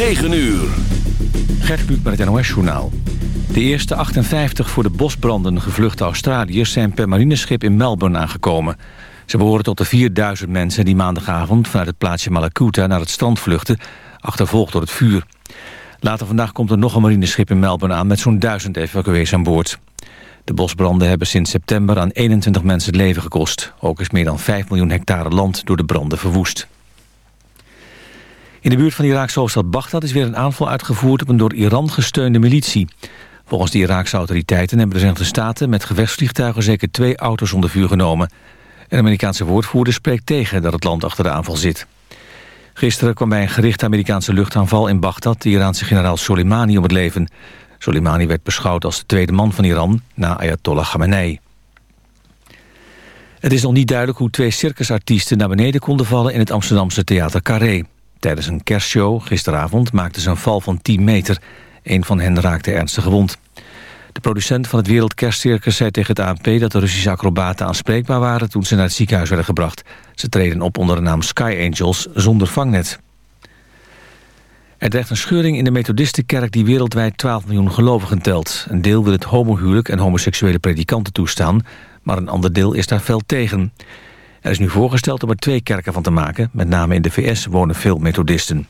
9 uur. Gert Kluk met het NOS-journaal. De eerste 58 voor de bosbranden gevluchte Australiërs... zijn per marineschip in Melbourne aangekomen. Ze behoren tot de 4000 mensen die maandagavond... vanuit het plaatsje Malakuta naar het strand vluchten... achtervolgd door het vuur. Later vandaag komt er nog een marineschip in Melbourne aan... met zo'n 1000 evacuees aan boord. De bosbranden hebben sinds september aan 21 mensen het leven gekost. Ook is meer dan 5 miljoen hectare land door de branden verwoest. In de buurt van de Iraakse hoofdstad Bagdad is weer een aanval uitgevoerd op een door Iran gesteunde militie. Volgens de Iraakse autoriteiten hebben de Verenigde Staten met gevechtsvliegtuigen zeker twee auto's onder vuur genomen. Een Amerikaanse woordvoerder spreekt tegen dat het land achter de aanval zit. Gisteren kwam bij een gerichte Amerikaanse luchtaanval in Bagdad de Iraanse generaal Soleimani om het leven. Soleimani werd beschouwd als de tweede man van Iran na Ayatollah Khamenei. Het is nog niet duidelijk hoe twee circusartiesten naar beneden konden vallen in het Amsterdamse theater Carré. Tijdens een kerstshow gisteravond maakten ze een val van 10 meter. Een van hen raakte ernstig gewond. De producent van het Wereldkerstcircus zei tegen het ANP... dat de Russische acrobaten aanspreekbaar waren toen ze naar het ziekenhuis werden gebracht. Ze treden op onder de naam Sky Angels zonder vangnet. Er dreigt een scheuring in de Methodistenkerk die wereldwijd 12 miljoen gelovigen telt. Een deel wil het homohuwelijk en homoseksuele predikanten toestaan... maar een ander deel is daar fel tegen. Er is nu voorgesteld om er twee kerken van te maken. Met name in de VS wonen veel methodisten.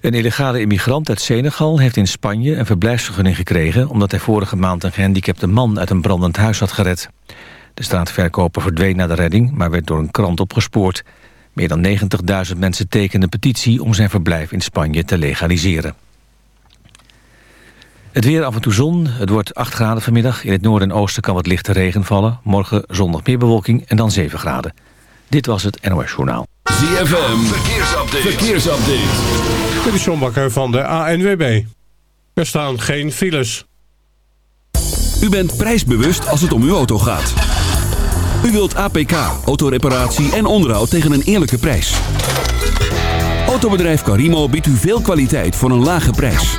Een illegale immigrant uit Senegal heeft in Spanje een verblijfsvergunning gekregen... omdat hij vorige maand een gehandicapte man uit een brandend huis had gered. De straatverkoper verdween na de redding, maar werd door een krant opgespoord. Meer dan 90.000 mensen tekenden petitie om zijn verblijf in Spanje te legaliseren. Het weer af en toe zon. Het wordt 8 graden vanmiddag. In het noorden en oosten kan wat lichte regen vallen. Morgen zondag meer bewolking en dan 7 graden. Dit was het NOS Journaal. ZFM, verkeersupdate. verkeersupdate. Dit is John Bakker van de ANWB. Er staan geen files. U bent prijsbewust als het om uw auto gaat. U wilt APK, autoreparatie en onderhoud tegen een eerlijke prijs. Autobedrijf Carimo biedt u veel kwaliteit voor een lage prijs.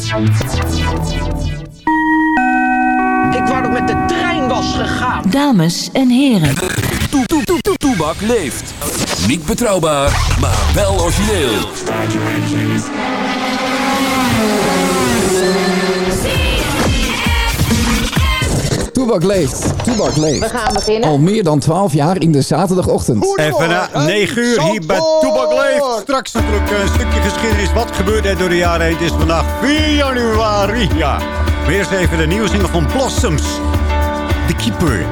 Ik wou dat met de trein was gegaan. Dames en heren. Toe, toe, toe, toe, Toebak leeft. Niet betrouwbaar, maar wel origineel. Toebak leeft. Toebak leeft. We gaan beginnen. Al meer dan 12 jaar in de zaterdagochtend. Even na 9 uur hier bij Toebak Leeft. Straks natuurlijk een stukje geschiedenis. Wat gebeurde er door de jaren heen? Het is vandaag 4 januari. Ja. Weer eens even de nieuwe single van Blossoms. The Keeper.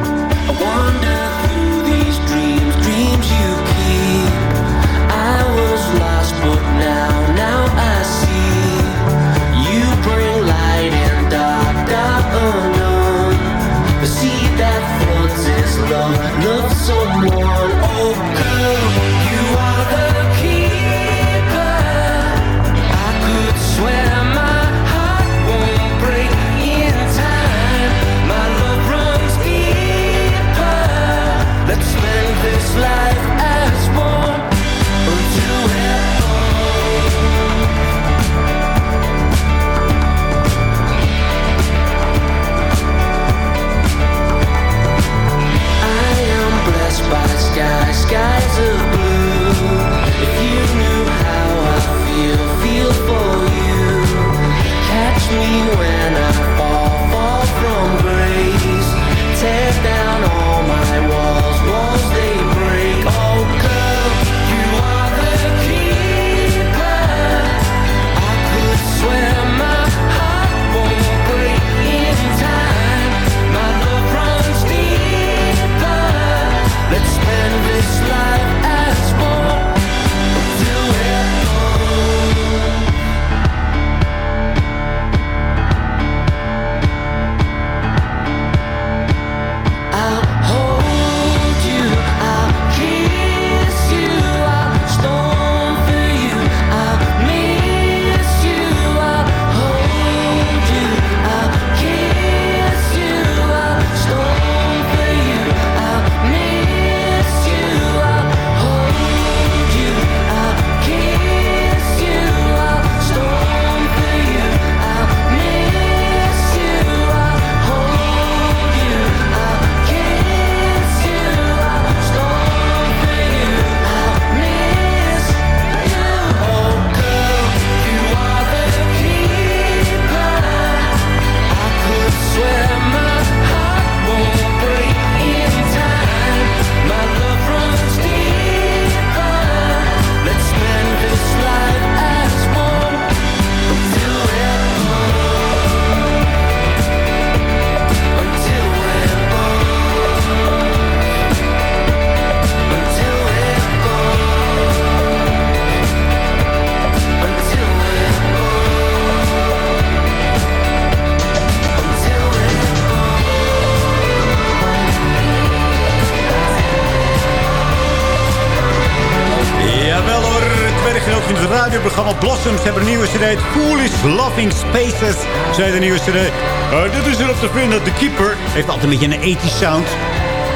In het radioprogramma Blossoms hebben een nieuwe cd. Foolish Loving Spaces zijn de nieuwe cd. Uh, dit is erop te vinden. De Keeper heeft altijd een beetje een ethisch sound.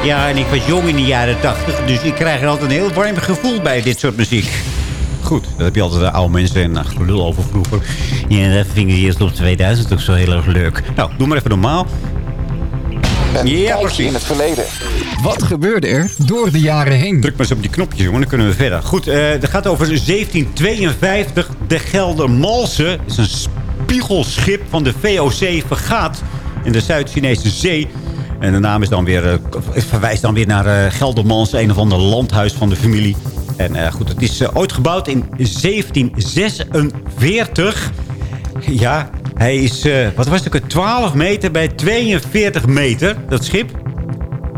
Ja, en ik was jong in de jaren 80, dus ik krijg er altijd een heel warm gevoel bij dit soort muziek. Goed, dat heb je altijd de oude mensen en ach, gelul over vroeger. Ja, dat vind ik eerst op 2000 ook zo heel erg leuk. Nou, doe maar even normaal. Een Ja, precies. in het verleden. Wat gebeurde er door de jaren heen? Druk maar eens op die knopjes, jongen. Dan kunnen we verder. Goed, eh het gaat over 1752. De Geldermalsen is een spiegelschip van de VOC vergaat in de Zuid-Chinese Zee. En de naam is dan weer, eh, het verwijst dan weer naar eh Geldermalsen, een of ander landhuis van de familie. En eh, goed, het is ooit gebouwd in 1746. Ja, hij is, eh, wat was het, ook, 12 meter bij 42 meter, dat schip.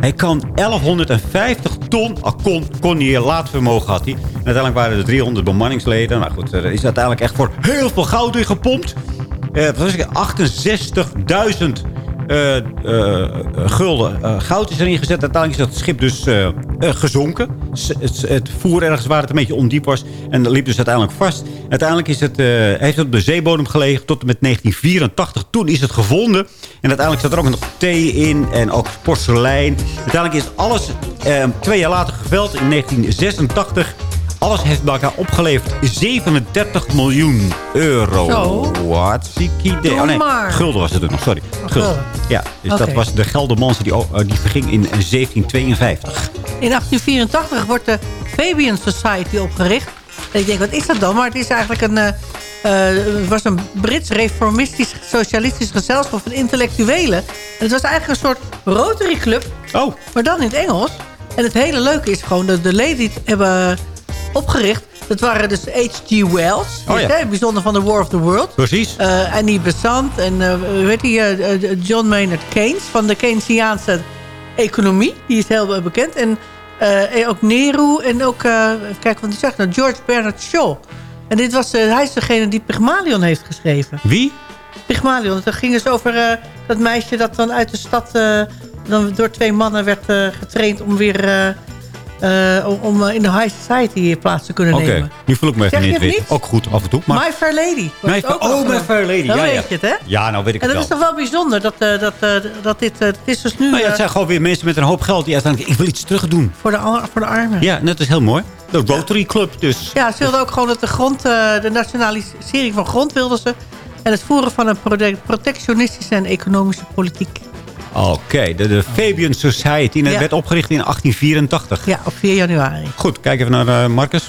Hij kan 1150 ton, ah, kon, kon hij laadvermogen had hij. En uiteindelijk waren er 300 bemanningsleden. Nou goed, er is uiteindelijk echt voor heel veel goud in gepompt. Eh, wat was het, 68.000 eh, eh, gulden eh, goud is erin gezet. Uiteindelijk is dat schip dus gezonken. Het, het voer ergens waar het een beetje ondiep was. En dat liep dus uiteindelijk vast. Uiteindelijk is het, heeft het op de zeebodem gelegen tot en met 1984. Toen is het gevonden. En uiteindelijk zat er ook nog thee in en ook porselein. Uiteindelijk is alles twee jaar later geveld in 1986. Alles heeft bij elkaar opgeleverd 37 miljoen euro. Zo. Hartstikke idee. Doe Oh nee, gulden was het ook nog, sorry. Gulden. gulden. Ja, dus dat was de Geldermanse die, oh, eh, die verging in 1752. In 1884 wordt de Fabian Society opgericht. En ik denk, wat is dat dan? Maar het is eigenlijk een... eh, eh, het was een Brits reformistisch socialistisch gezelschap van intellectuelen. En het was eigenlijk een soort Rotary Club. Oh. Maar dan in het Engels. En het hele leuke is gewoon dat de leden hebben opgericht... dat waren dus H.G. Wells. Oh ja. hè, bijzonder van The War of the World. Precies. Eh, Annie Besant en uh, weet je, John Maynard Keynes van de Keynesiaanse economie. Die is heel eh, bekend. En eh, ook Nehru en ook, even kijken wat hij zegt, nou, George Bernard Shaw. En dit was, hij is degene die Pygmalion heeft geschreven. Wie? Pygmalion. Dat ging dus over dat meisje dat dan uit de stad dan door twee mannen werd getraind om weer om- om eh, in de high society plaats te kunnen Oké, nemen. nu voel ik me even niet? Ook goed, af en toe. Maar... My Fair Lady. My Fair- oh, My. Fair Lady. Dan Ja, ja. weet je het, hè? Ja, nou weet ik En het dat is wel. toch wel bijzonder dat, eh, dat, eh, dat dit... eh, het is dus nu Nou ja, het eh, zijn gewoon weer mensen met een hoop geld die uiteindelijk... ik wil iets terug doen. voor, de, voor de armen. Ja, en dat is heel mooi. De Rotary Club dus. Ja, ze wilden ook gewoon dat de grond... eh, de nationalisering van grond wilden ze. En het voeren van een protectionistische en economische politiek. Oké, de, de Fabian Society. En Ja. werd opgericht in 1884. Ja, op 4 januari. Goed, kijk even naar eh, Marcus.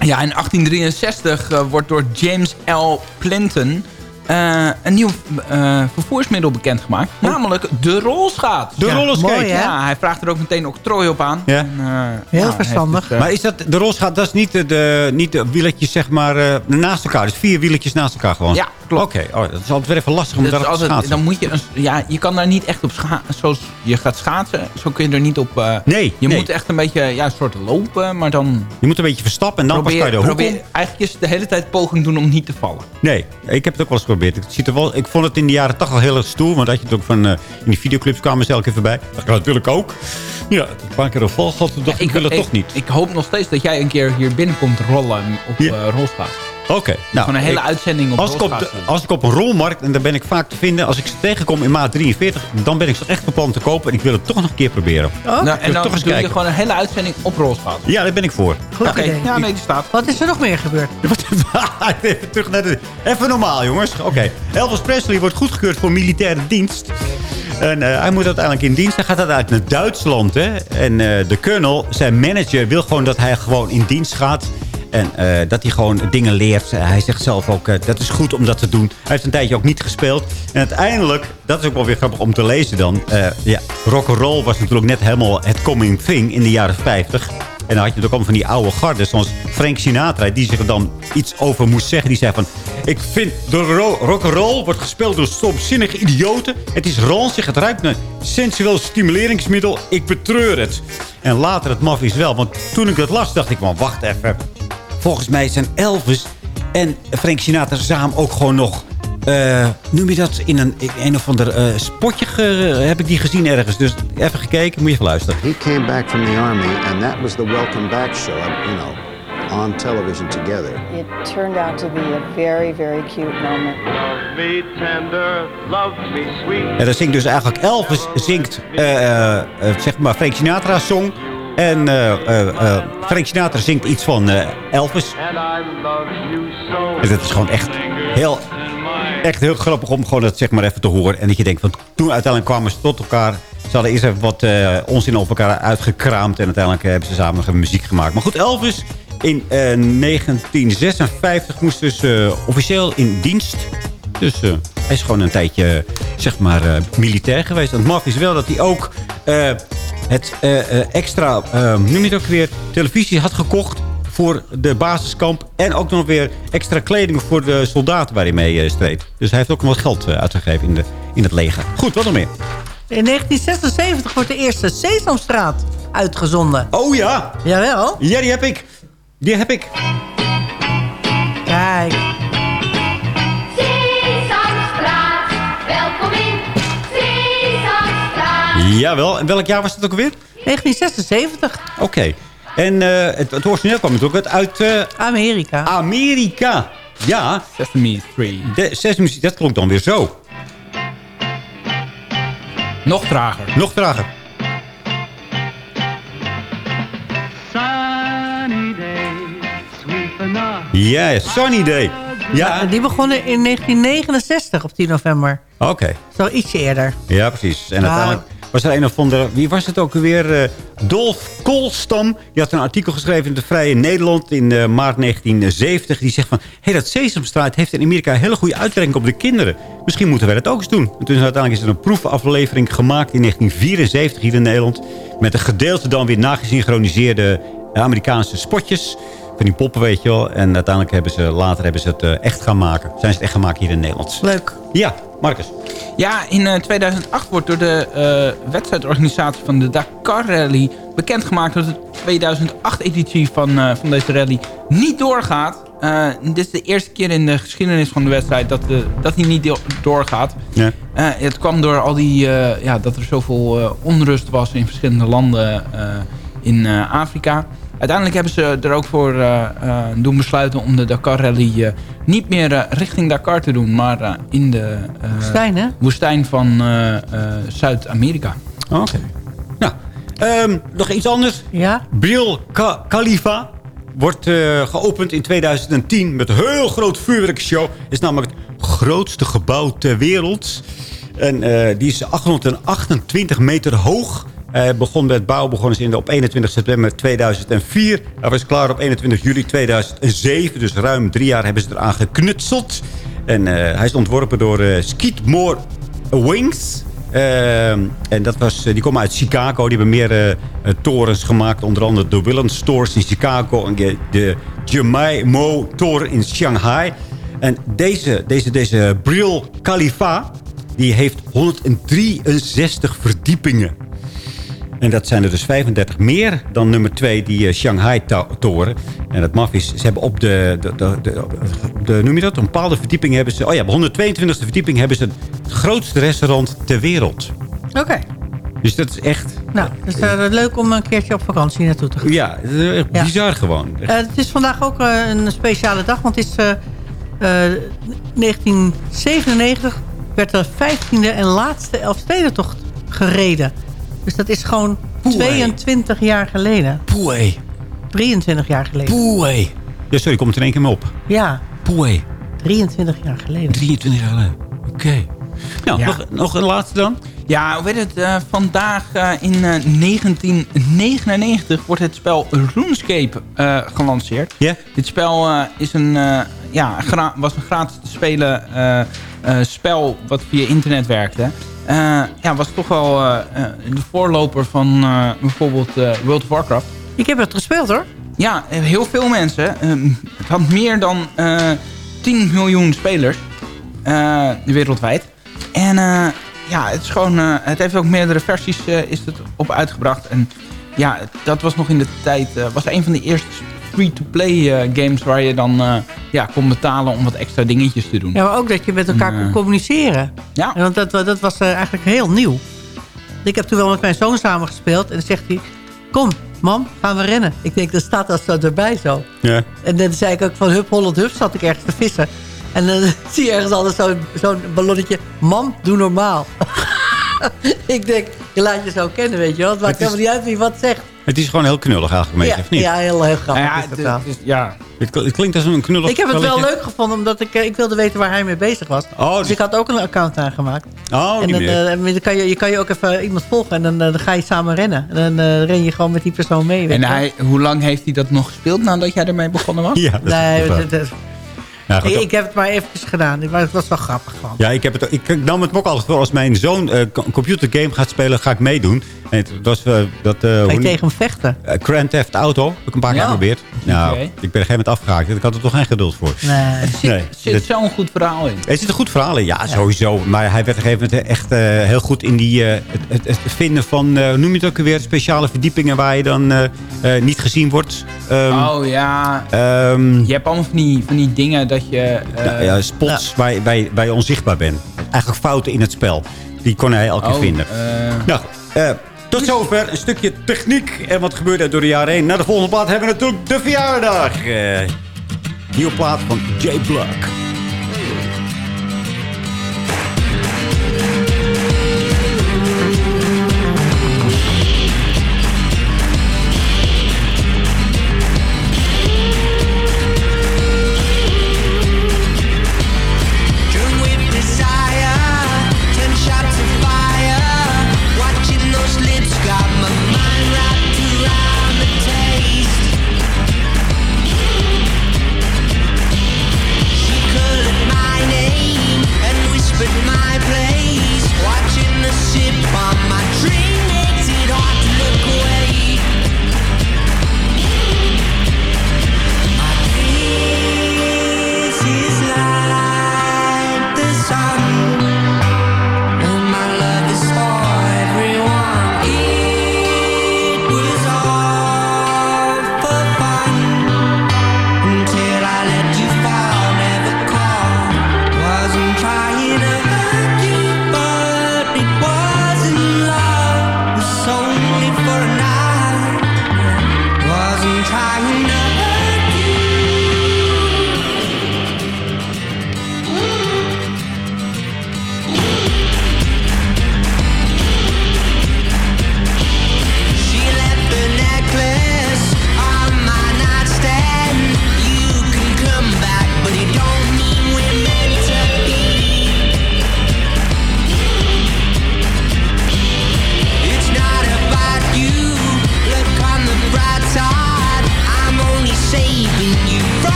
Ja, in 1863 eh, wordt door James L. Plinton eh, een nieuw eh, vervoersmiddel bekendgemaakt. Namelijk de rolschaats. De ja. rollerskate. mooi, hè? Ja, hij vraagt er ook meteen octrooi op aan. Ja. En, eh, Heel verstandig. het, Maar is dat, de rolschaat, dat is niet de, de, niet de wieletjes zeg maar eh, naast elkaar. Dus vier wieletjes naast elkaar gewoon. Ja, klopt. Oké, oh, dat is altijd weer even lastig om daar te schaatsen. dan moet je, een- ja, je kan daar niet echt op schaatsen. Zoals je gaat schaatsen, zo kun je er niet op... eh, Nee, Je nee. moet echt een beetje, ja, een soort lopen, maar dan Je moet een beetje verstappen en dan pas probeer, kan je de hoek probeer eigenlijk is de hele tijd poging doen om niet te vallen. Nee, ik heb het ook wel eens geprobeerd. Het ziet er wel, ik vond het in de jaren 80 wel heel erg stoer. Want dat je het ook van... eh, in die videoclips kwamen ze elke keer voorbij. Dat wil ik ook. Ja, een paar keer een val gehad. Dacht ik, ik wil het toch niet. Ik hoop nog steeds dat jij een keer hier binnenkomt rollen op Ja. rolschaats. Oké, nou. Gewoon een hele ik- uitzending op als ik, op de- als ik op een rolmarkt, en daar ben ik vaak te vinden... als ik ze tegenkom in maat 43... dan ben ik ze echt van plan te kopen. En ik wil het toch nog een keer proberen. Oh, Nou, wil en dan toch eens doe je gewoon een hele uitzending op rolschaatsen. Ja, daar ben ik voor. goed idee. ja, nee, die staat. Wat is er nog meer gebeurd? Even terug naar de... Even normaal, jongens. Oké. Elvis Presley wordt goedgekeurd voor militaire dienst. En eh, hij moet uiteindelijk in dienst. Hij gaat uiteindelijk naar Duitsland. Hè? En eh, de colonel, zijn manager, wil gewoon dat hij gewoon in dienst gaat. En eh, dat hij gewoon dingen leert. Eh, hij zegt zelf ook, eh, dat is goed om dat te doen. Hij heeft een tijdje ook niet gespeeld. En uiteindelijk, dat is ook wel weer grappig om te lezen dan. eh ja, rock'n'roll was natuurlijk net helemaal het coming thing in de jaren 50. En dan had je natuurlijk allemaal van die oude garden. Zoals Frank Sinatra, die zich er dan iets over moest zeggen. Die zei van, ik vind de ro- rock'n'roll wordt gespeeld door stomzinnige idioten. Het is ranzig, het ruikt naar sensueel stimuleringsmiddel. Ik betreur het. En later het maf is wel. Want toen ik dat las, dacht ik, man, wacht even. Volgens mij zijn Elvis en Frank Sinatra samen ook gewoon nog... eh, noem je dat in een, in een of ander eh, spotje? ge- heb ik die gezien ergens. Dus even gekeken, moet je even luisteren. He came back from the army, and that was the welcome back show. You know, on television together. It turned out to be a very, very cute moment. Love me tender, love me sweet. En dan zingt dus eigenlijk Elvis zingt, uh, uh, zeg maar, Frank Sinatra song. En uh, Frank Sinatra zingt iets van Elvis. En dat is gewoon echt heel, echt heel grappig om gewoon dat zeg maar even te horen. En dat je denkt, van, toen uiteindelijk kwamen ze tot elkaar. Ze hadden eerst even wat onzin op elkaar uitgekraamd. En uiteindelijk hebben ze samen muziek gemaakt. Maar goed, Elvis in 1956 moest dus officieel in dienst. Dus hij is gewoon een tijdje, zeg maar, militair geweest. En het maf is wel dat hij ook het uh, extra, uh, noem je het ook weer, televisie had gekocht voor de basiskamp. En ook nog weer extra kleding voor de soldaten waar hij mee uh, streed. Dus hij heeft ook nog wat geld uitgegeven in, de, in het leger. Goed, wat nog meer? In 1976 wordt de eerste Sesamstraat uitgezonden. Oh ja? Jawel. Ja, die heb ik. Die heb ik. Kijk. Jawel. En welk jaar was het ook alweer? 1976. Oké. Okay. En uh, het, het origineel kwam natuurlijk uit... Uh, Amerika. Amerika. Ja. Sesame Street. De, Sesame Street, dat klonk dan weer zo. Nog trager. Nog trager. Sunny day, sweet enough. Ja, yeah, Sunny Day. Ja. Die begonnen in 1969 op 10 november. Oké. Okay. Zo ietsje eerder. Ja, precies. En uiteindelijk was er een of andere... Wie was het ook weer? Uh, Dolf Koolstam. Die had een artikel geschreven in de Vrije Nederland in uh, maart 1970. Die zegt van... Hé, hey, dat Sesamstraat heeft in Amerika een hele goede uitwerking op de kinderen. Misschien moeten wij dat ook eens doen. En toen is uiteindelijk is er een proefaflevering gemaakt in 1974 hier in Nederland. Met een gedeelte dan weer nagesynchroniseerde Amerikaanse spotjes van die poppen, weet je wel. En uiteindelijk hebben ze, later hebben ze het echt gaan maken. Zijn ze het echt gaan maken hier in Nederland. Leuk. Ja, Marcus. Ja, in uh, 2008 wordt door de uh, wedstrijdorganisatie van de Dakar Rally bekendgemaakt dat de 2008-editie van, uh, van deze rally niet doorgaat. dit is de eerste keer in de geschiedenis van de wedstrijd dat, de, dat die niet doorgaat. Ja. het kwam door al die, ja, dat er zoveel onrust was in verschillende landen in Afrika. Uiteindelijk hebben ze er ook voor uh, uh, doen besluiten om de Dakar Rally uh, niet meer richting Dakar te doen, maar in de woestijn, hè? woestijn van Zuid-Amerika. Oké. Okay. Nou, um, nog iets anders. Ja? Bril Ka Khalifa wordt geopend in 2010 met een heel groot vuurwerkshow. is namelijk het grootste gebouw ter wereld. En die is 828 meter hoog. Hij begon met bouw begonnen in de, op 21 september 2004. Hij was klaar op 21 juli 2007. Dus ruim drie jaar hebben ze eraan geknutseld. En uh, hij is ontworpen door uh, Skeetmore Wings. Uh, en dat was, die komen uit Chicago. Die hebben meer torens gemaakt. Onder andere de Willen Stores in Chicago. En de, de Jemaimo Toren in Shanghai. En deze, deze, deze Brill Khalifa... die heeft 163 verdiepingen. En dat zijn er dus 35 meer dan nummer 2, die uh, Shanghai-toren. En dat maf is, ze hebben op de, de, de, de, de, noem je dat, een bepaalde verdieping hebben ze... Oh ja, op 122e verdieping hebben ze het grootste restaurant ter wereld. Oké. Okay. Dus dat is echt... Nou, het is uh, leuk om een keertje op vakantie naartoe te gaan. Ja, het is echt ja. bizar gewoon. Uh, het is vandaag ook uh, een speciale dag, want het is 1997 werd de 15e en laatste Elfstedentocht gereden. Dus dat is gewoon Poei. 22 jaar geleden. Poei. 23 jaar geleden. Poei. Ja, sorry, komt er in één keer mee op. Ja. Poei. 23 jaar geleden. 23 jaar geleden. Oké. Okay. Nou, ja. nog, nog een laatste dan? Ja, hoe weet het? Uh, vandaag uh, in uh, 1999 wordt het spel RuneScape gelanceerd. Ja? Yeah. Dit spel is een, ja, was een gratis te spelen spel wat via internet werkte. Uh, ja, was toch wel uh, de voorloper van bijvoorbeeld World of Warcraft. Ik heb het gespeeld hoor. Ja, heel veel mensen. Ehm, het had meer dan 10 miljoen spelers wereldwijd. En ja, het, is gewoon, het heeft ook meerdere versies is het op uitgebracht. En ja, dat was nog in de tijd, was een van de eerste free-to-play games waar je dan ja, kon betalen om wat extra dingetjes te doen. Ja, maar ook dat je met elkaar kon communiceren. Ja. Want dat, dat was eigenlijk heel nieuw. Ik heb toen wel met mijn zoon samen gespeeld en dan zegt hij... Kom, mam, gaan we rennen? Ik denk, dat staat dat zo erbij zo. Ja. En dan zei ik ook van hup, Holland, hup, zat ik ergens te vissen. En dan zie je ergens altijd zo'n zo'n ballonnetje. Mam, doe normaal. ik denk, je laat je zo kennen, weet je wel. Het maakt Het is- helemaal niet uit wie wat zegt. Het is gewoon heel knullig eigenlijk, Ja, of niet? ja, heel, heel grappig Ja, is dat het- wel. is- ja. Het, kl- het klinkt als een knullig Ik heb het wel leuk gevonden, omdat ik, eh, ik wilde weten waar hij mee bezig was. Oh, dus ik had ook een account aangemaakt. Oh, en niet dan, meer. eh, dan kan je, je kan je ook even iemand volgen en dan, eh, dan ga je samen rennen. En dan eh, ren je gewoon met die persoon mee. weet En hij, hoe lang heeft hij dat nog gespeeld nadat jij ermee begonnen was? Ja, dat is Nee, dat- Ja, goed, ik, heb het maar eventjes gedaan, maar het was wel grappig gewoon. Ja, ik, heb het, ik, nam het ook altijd voor. Als mijn zoon een computergame gaat spelen, ga ik meedoen. En het was eh, dat... eh, Ga je hoe- tegen hem vechten? eh, Grand Theft Auto. Heb ik een paar keer Ja. geprobeerd. Nou, Oké. ik ben er op een gegeven moment afgehaakt. Ik had er toch geen geduld voor. Nee. Nee. Er zit Dat- zo'n goed verhaal in. er zit een goed verhaal in, ja, sowieso. Maar hij werd op een gegeven moment echt eh, heel goed in die, eh, het, het, het vinden van, eh, hoe noem je het ook weer, speciale verdiepingen waar je dan eh, eh, niet gezien wordt. Ehm, oh ja, ehm, je hebt allemaal van die, van die dingen dat je... eh, nou ja, spots waar, je- waar, waar je onzichtbaar bent. Eigenlijk fouten in het spel. Die kon hij elke keer oh, vinden. Nou, eh, tot zover een stukje techniek en wat gebeurde er door de jaren heen. Na de volgende plaat hebben we natuurlijk de verjaardag. Eh nieuwe plaat van Jay Black.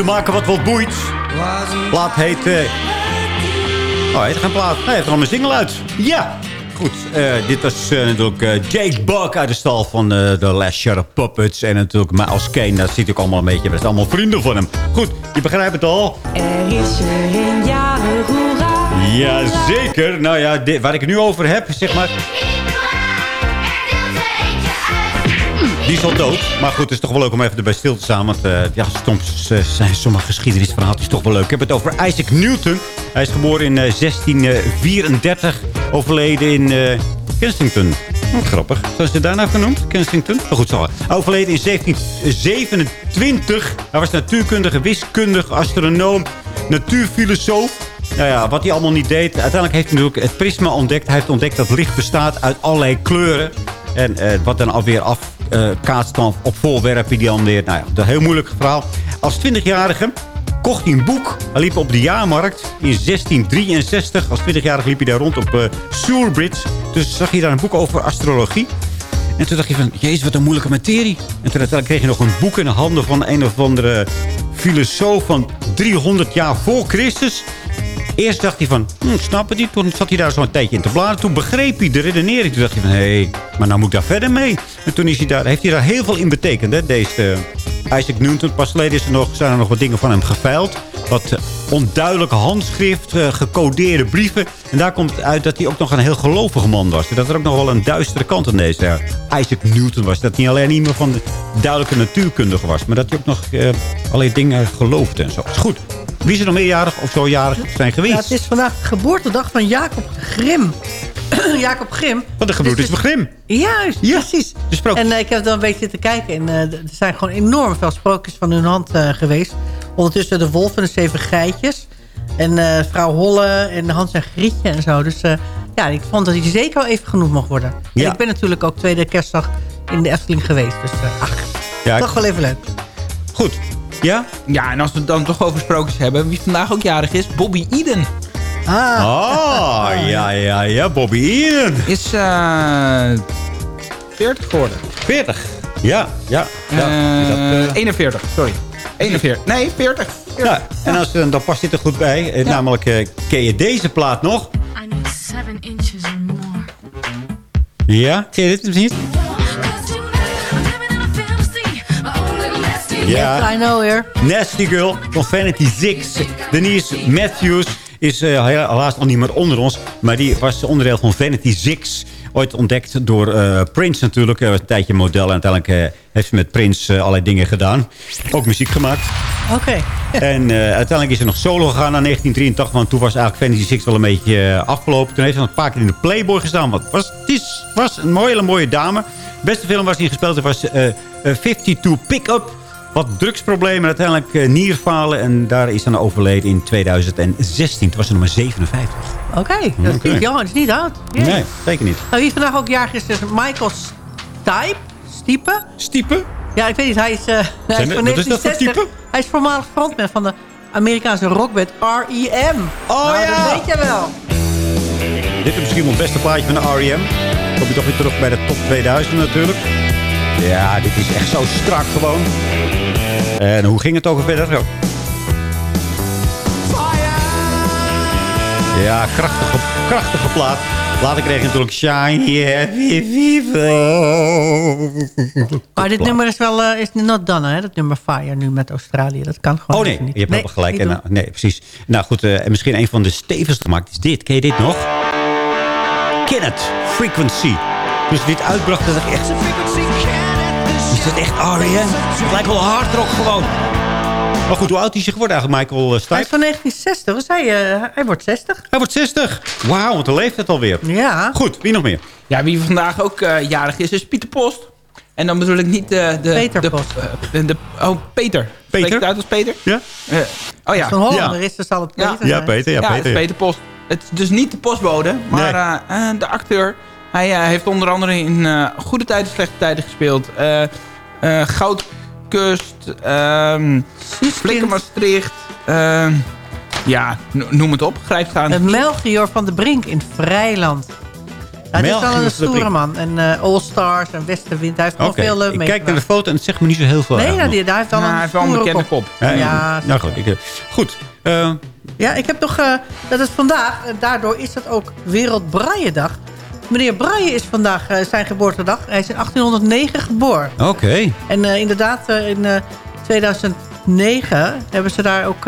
Te maken wat wat boeit. Plaat heet... eh, Oh, hij heeft geen plaat. Hij heeft er al een single uit. Ja. Goed, eh, dit was eh, natuurlijk eh, Jake Buck uit de stal van eh The Last Shut Up Puppets. En natuurlijk Miles Kane, dat ziet ook allemaal een beetje. We zijn allemaal vrienden van hem. Goed, je begrijpt het al. Er is er een jarig, hoera. Jazeker. Nou ja, dit, waar ik het nu over heb, zeg maar... Die is al dood. Maar goed, het is toch wel leuk om even erbij stil te staan. Want eh, ja, soms eh, zijn sommige geschiedenisverhaaltjes toch wel leuk. Ik heb het over Isaac Newton. Hij is geboren in eh, 1634. Overleden in eh, Kensington. Wat grappig. Zijn ze daarna genoemd? Kensington? Maar goed, zo. Hij overleden in 1727. Hij was natuurkundige, wiskundige, astronoom, natuurfilosoof. Nou ja, wat hij allemaal niet deed. Uiteindelijk heeft hij natuurlijk het prisma ontdekt. Hij heeft ontdekt dat licht bestaat uit allerlei kleuren. En eh, wat dan alweer dan op voorwerpen die dan. Nou ja, een heel moeilijk verhaal. Als 20-jarige kocht hij een boek. Hij liep op de jaarmarkt in 1663. Als 20-jarige liep hij daar rond op uh, Shorebridge. Dus zag hij daar een boek over astrologie. En toen dacht je van, jezus, wat een moeilijke materie. En toen kreeg je nog een boek in de handen van een of andere filosoof van 300 jaar voor Christus. Eerst dacht hij van, hm, snap het niet. Toen zat hij daar zo'n tijdje in te bladeren. Toen begreep hij de redenering. Toen dacht hij van, hé, hey, maar nou moet ik daar verder mee. En toen is hij daar, heeft hij daar heel veel in betekend. Hè? Deze eh, Isaac Newton. Pas geleden is er nog, zijn er nog wat dingen van hem geveild. Wat eh, onduidelijke handschrift, eh, gecodeerde brieven. En daar komt uit dat hij ook nog een heel gelovige man was. Dat er ook nog wel een duistere kant aan deze Isaac Newton was. Dat hij niet alleen iemand van de duidelijke natuurkundige was. Maar dat hij ook nog eh, allerlei dingen geloofde en zo. Is goed. Wie is er nog meerjarig of zo jarig zijn geweest? Ja, het is vandaag de geboortedag van Jacob Grim. Jacob Grim. Wat de gebroeders Dus- van Grim. Juist, precies. En eh, ik heb dan een beetje zitten kijken. En eh, er zijn gewoon enorm veel sprookjes van hun hand eh, geweest. Ondertussen de wolf en de zeven geitjes. En vrouw Holle en Hans en Grietje en zo. Dus ja, ik vond dat hij zeker wel even genoemd mag worden. Ja. En ik ben natuurlijk ook tweede kerstdag in de Efteling geweest. Dus ach, Ja, toch wel even leuk. Goed. Ja? Ja, en als we het dan toch over sprookjes hebben... wie vandaag ook jarig is, Bobby Eden. Ah. Oh, ja, ja, ja. Bobby Ian. Is eh 40 geworden. 40? Ja, ja. ja. Eh, Is dat, eh, 41, sorry. 41. Nee, 40. Ja, en als, eh, dan past dit er goed bij. Eh, Namelijk, eh, ken je deze plaat nog? I need seven inches or more. Ja, ken je dit niet? Yes, I know here. Nasty Girl van Vanity Six. Denise Matthews is eh, helaas al niet meer onder ons. Maar die was onderdeel van Vanity Six. Ooit ontdekt door eh, Prince natuurlijk. Hij was een tijdje model. En uiteindelijk eh, heeft ze met Prince eh, allerlei dingen gedaan. Ook muziek gemaakt. Oké. En eh, uiteindelijk is ze nog solo gegaan naar 1983. Want toen was eigenlijk Fantasy Six wel een beetje eh, afgelopen. Toen heeft ze nog een paar keer in de Playboy gestaan. Want was, het is, was een mooie, hele mooie dame. De beste film waar ze in gespeeld heeft was eh, eh, 52 Pickup. Wat drugsproblemen, uiteindelijk eh, nierfalen. En daar is aan overleden in 2016. Toen was ze nog maar 57. Oké, dat is niet jong, dat is niet oud. Nee, zeker niet. Nou, wie vandaag ook jarig is, is Michael Stipe. Stiepe? Stiepe? Ja, ik weet niet. Hij is, eh, hij is van wat is dat voor 1960. Hij is voormalig frontman van de Amerikaanse rockband R.E.M. Oh nou, ja! dat weet je wel. Dit is misschien wel het beste plaatje van de R.E.M. Kom je toch weer terug bij de top 2000 natuurlijk. Ja, dit is echt zo strak gewoon. En hoe ging het ook verder? Ja, krachtige, krachtige plaat. Later kreeg je natuurlijk Shiny Happy Vivo. Maar dit nummer is wel eh, is not done, hè? Dat nummer Fire nu met Australië. Dat kan gewoon Oh nee, niet. je hebt nee, helemaal gelijk. niet En, nou, nee, precies. Nou goed, eh, en misschien een van de stevigste gemaakt is dit. Ken je dit nog? Kenneth Frequency. Dus dit uitbracht dat ik echt... Is dit echt R.E.M.? Het lijkt wel hard rock gewoon. Maar goed, hoe oud is hij geworden eigenlijk, Michael uh, Hij is van 1960. Was hij, eh, hij wordt 60. Hij wordt 60. Wauw, want dan leeft het alweer. Ja. Goed, wie nog meer? Ja, wie vandaag ook eh, jarig is, is Pieter Post. En dan bedoel ik niet de... de Peter de, Post. eh, de, oh, Peter. Spreek je het uit als Peter? Ja. Eh, oh ja. Een Hollander is, dan zal het Peter Ja. Peter, ja, Ja, het is Peter. Peter Post. Het is dus niet de postbode, maar eh, eh, de acteur. Hij eh, heeft onder andere in eh, goede tijden, slechte tijden gespeeld. Eh eh, Goudkust, ehm Flikker Maastricht. ehm, ja, no- noem het op. Grijpstaan. En Melchior van de Brink in Vrijland. Dit is wel een stoere man. En eh, All Stars en Westenwind. Hij heeft Oké, veel uh, ik kijk naar de foto en het zegt me niet zo heel veel. Nee, nou, die, hij heeft wel Nou, een hij heeft wel een stoere bekende kop. nog. Ja, nou goed. Ik, goed. eh, Ja, ik heb nog... eh, dat is vandaag, daardoor is het ook Wereld Brailledag. Meneer Braille is vandaag eh, zijn geboortedag. Hij is in 1809 geboren. Oké. En eh, inderdaad, eh, in eh, 2009 hebben ze daar ook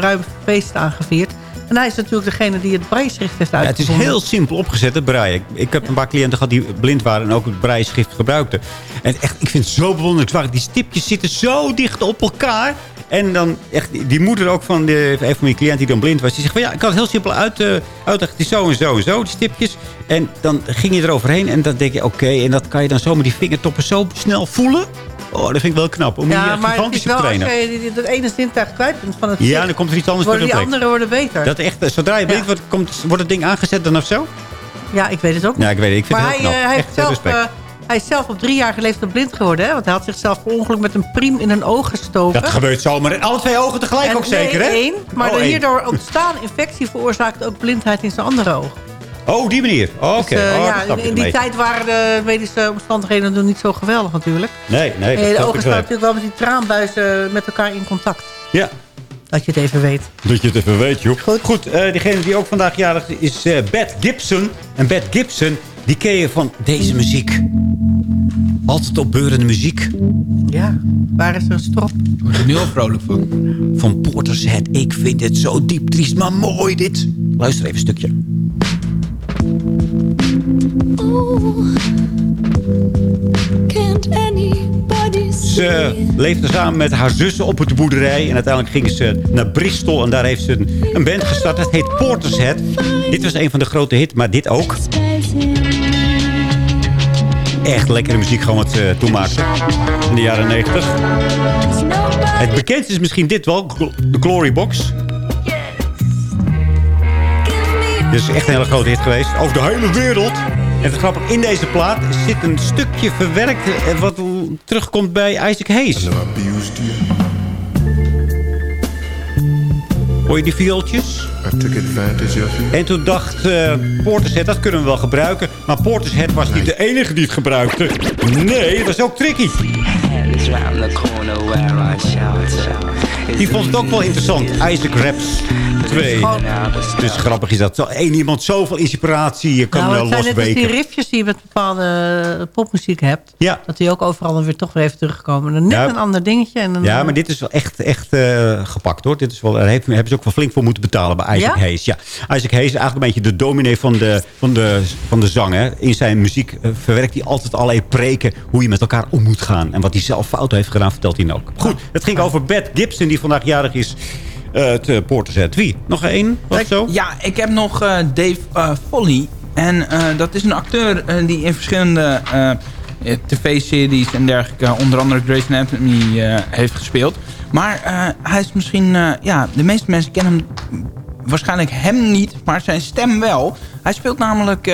ruim feest aan gevierd. En hij is natuurlijk degene die het braille-schrift heeft Ja, het is uitgevonden. heel simpel opgezet, het breien. Ik, ik heb een paar cliënten gehad die blind waren en ook het breieschrift gebruikten. En echt, ik vind het zo bewonderenswaardig. Die stipjes zitten zo dicht op elkaar. En dan echt, die- moeder ook van de, een van mijn cliënten die dan blind was. Die zegt van ja, ik kan het heel simpel uit, eh, uitleggen. Het is zo en zo en zo, die stipjes. En dan ging je eroverheen en dan denk je, oké. en dat kan je dan zo met die vingertoppen zo snel voelen. Oh, dat vind ik wel knap. Om Ja, maar het is wel als je dat ene zintuig kwijt bent van het Ja, zicht, dan komt er iets anders worden voor die anderen worden beter. Dat echt, eh, zodra je blind wordt, komt, wordt het ding aangezet dan of zo? Ja, ik weet het ook Ja, ik weet het. Ik vind maar het heel hij, knap. eh, hij, Echt, heeft zelf, respect. Hij is zelf op drie jaar leeftijd blind geworden. Hè? Want hij had zichzelf per ongeluk met een priem in een oog gestoken. Dat gebeurt zomaar. En alle twee ogen tegelijk En ook zeker, nee, hè? één, maar Oh, de hierdoor ontstaan infectie veroorzaakt ook blindheid in zijn andere oog. Oh, die manier. Oh, Oké. Dus, eh, Oh, ja, in, in die tijd waren de medische omstandigheden nog niet zo geweldig natuurlijk. Nee, nee. Eh, dat de ogen staan natuurlijk wel met die traanbuizen met elkaar in contact. Ja. Dat je het even weet. Dat je het even weet, joh. Goed. Goed eh, diegene die ook vandaag jarig is, is eh, Beth Gibson. En Beth Gibson, die ken je van deze muziek. Altijd opbeurende muziek. Ja, waar is er een strop? Ik word er nu al vrolijk van. Van Portishead. Ik vind het zo diep triest, maar mooi dit. Luister even een stukje. Can't Ze leefde samen met haar zussen op het boerderij. En uiteindelijk gingen ze naar Bristol. En daar heeft ze een, een band gestart. Het heet Portishead. Dit was een van de grote hits, maar dit ook. Echt lekkere muziek gewoon wat ze toen maakten. In de jaren 90. Het bekendste is misschien dit wel. De Glory Box. Dit is echt een hele grote hit geweest. Over de hele wereld. En het grappige, in deze plaat zit een stukje verwerkt... eh, wat terugkomt bij Isaac Hayes. Hoor je die viooltjes? En toen dacht uh, Portishead, dat kunnen we wel gebruiken. Maar Portishead was niet de enige die het gebruikte. Nee, dat was ook tricky. Die vond het ook wel interessant. Isaac Raps 2. Dus grappig is dat. Zo één iemand zoveel inspiratie kan nou, losweken. die riffjes die je met bepaalde eh, popmuziek hebt. Ja. Dat die ook overal dan weer toch weer even terugkomen. Dan net Ja. een ander dingetje. En dan, Ja, maar dit is wel echt, echt eh, gepakt hoor. Dit is wel, daar heeft- hebben ze ook wel flink voor moeten betalen bij Isaac Ja? Hayes. Ja, Isaac Hayes is eigenlijk een beetje de dominee van de, van de, van de zang. Hè. In zijn muziek eh, verwerkt hij altijd allerlei preken hoe je met elkaar om moet gaan. En wat hij zelf fout heeft gedaan, vertelt hij ook. Goed, het ging over Beth Gibson, die vandaag jarig is. Eh te Portishead. Wie? Nog één? Of zo? Ja, ik heb nog eh, Dave eh, Foley. En dat is een acteur die in verschillende tv-series en dergelijke... onder andere Grey's Anatomy heeft gespeeld. Maar hij is misschien... ja, de meeste mensen kennen hem waarschijnlijk hem niet, maar zijn stem wel. Hij speelt namelijk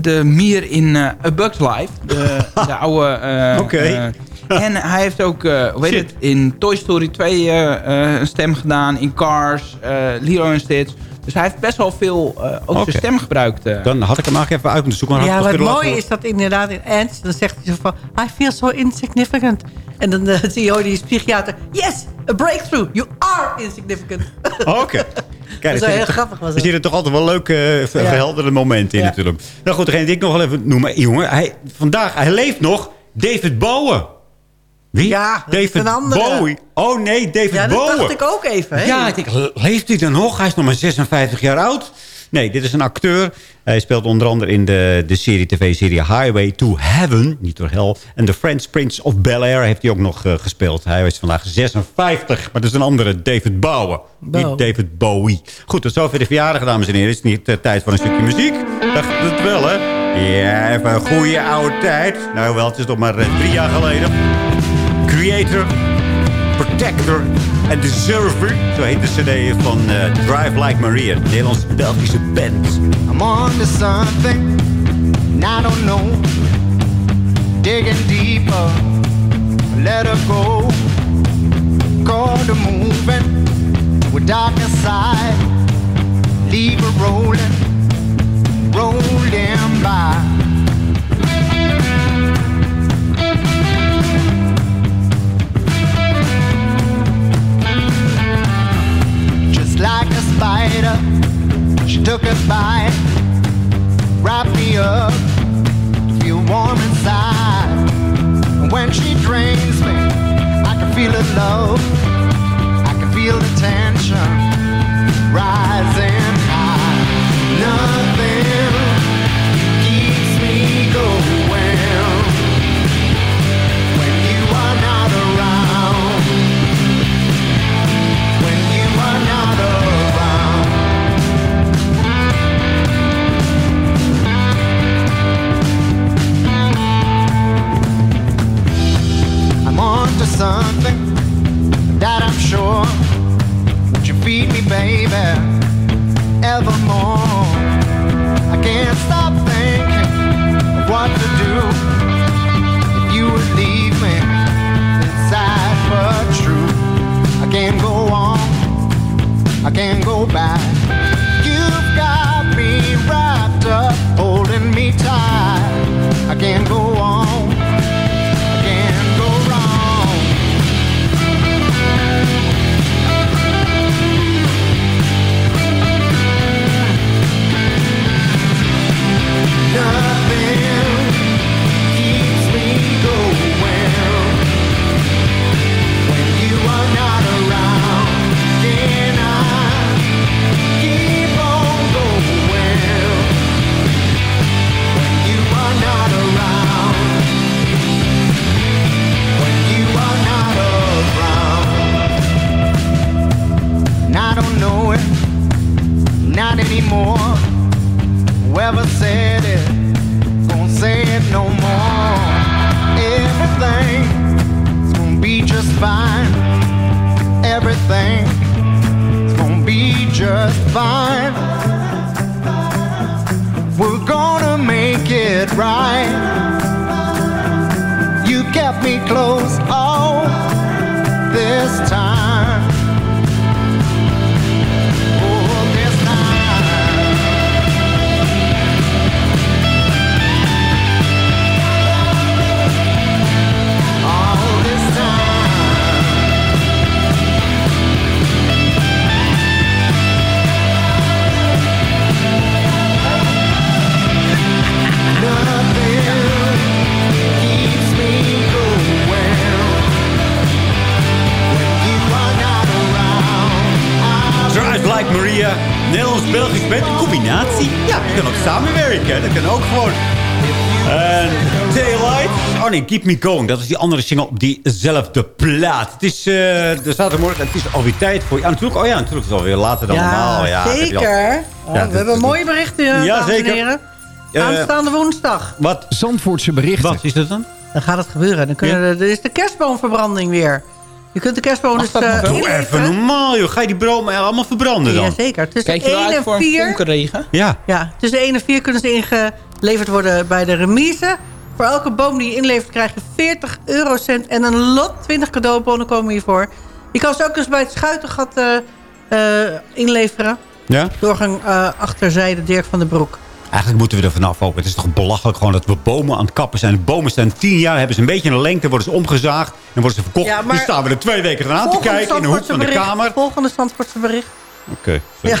de mier in A Bug's Life. De, de oude... Oké. en hij heeft ook, eh hoe heet Shit. het, in Toy Story 2 eh, eh, een stem gedaan. In Cars, eh Lilo en Stitch. Dus hij heeft best wel veel eh, ook zijn stem gebruikt. eh. Dan had ik hem eigenlijk even uit moeten zoeken. maar Ja, mooie kunnen is dat inderdaad in Ants, dan zegt hij zo van... I feel so insignificant. En dan eh, zie je oh, die psychiater... Yes, a breakthrough. You are insignificant. Oh, Oké. Kijk, Dat er is heel toch- grappig was Er zitten toch altijd wel leuke, eh, ver- Ja. verhelderende momenten in Ja. natuurlijk. Nou goed, degene die ik nog wel even noem. Jongen, hij, vandaag, hij leeft nog. David Bowie. Wie? Ja, David een andere. Bowie. Oh nee, David Ja, dat Bowie. dacht ik ook even. Hè? Ja, ik denk, le- leeft hij dan nog? Hij is nog maar 56 jaar oud. Nee, dit is een acteur. Hij speelt onder andere in de, de serie tv-serie Highway to Heaven. Niet door hel. En The French Prince of Bel-Air heeft hij ook nog eh, gespeeld. Hij is vandaag 56. Maar dat is een andere David Bowie. Bowie. Niet David Bowie. Goed, tot zover de verjaardag, dames en heren. Het is niet eh, tijd voor een stukje muziek. Dacht het wel, hè? Ja, even een goede oude tijd. Nou wel, het is nog maar eh, drie jaar geleden. Creator, Protector en Deserver. Zo heet de cd van eh, Drive Like Maria. De Nederlands-Belgische band. I'm on to something, and I don't know. Digging deeper, let her go. Call to moving, with darker side. Leave her rolling, rolling by. Like a spider, she took a bite, wrapped me up feel warm inside. And when she drains me, I can feel her love, I can feel the tension rising high. Nothing I'm on to something that I'm sure Won't you feed me, baby, evermore Like Maria, Nederlands-Belgisch band, een combinatie. Ja, dat kan ook samenwerken. Dat kan ook gewoon. En Daylight. Oh nee, Keep Me Going. Dat is die andere single op diezelfde plaat. Het is uh, de zaterdagmorgen. Het is alweer tijd voor... Ja, natuurlijk. Oh ja, natuurlijk is het alweer later dan normaal. Ja, dat heb je al- zeker. Oh, Ja, we dat- hebben mooie berichten, Ja, dames en zeker. heren. Eh, Aanstaande woensdag. Wat? Zandvoortse berichten. Wat is dat dan? Dan gaat het gebeuren. Dan kunnen er is de kerstboomverbranding weer. Je kunt de kerstboom dus dat nog eh? Doe even normaal, joh. Ga je die bromen allemaal verbranden dan? Jazeker. Tussen Kijk je wel 1 uit en voor een 4... vonkenregen? Ja. Ja, tussen 1 en 4 kunnen ze ingeleverd worden bij de remise. Voor elke boom die je inlevert krijg je 40 eurocent en een lot. 20 cadeaubonnen komen hiervoor. Je kan ze ook dus bij het Schuitengat eh, eh, inleveren. Ja? Doorgang eh, achterzijde Dirk van den Broek. Eigenlijk moeten we er vanaf ook. Het is toch belachelijk gewoon dat we bomen aan het kappen zijn. De bomen staan tien jaar, hebben ze een beetje een lengte, worden ze omgezaagd en worden ze verkocht. Ja, maar- staan we er twee weken eraan te kijken in de hoek van de kamer. Volgende Zandvoortse bericht. Oké. Ja,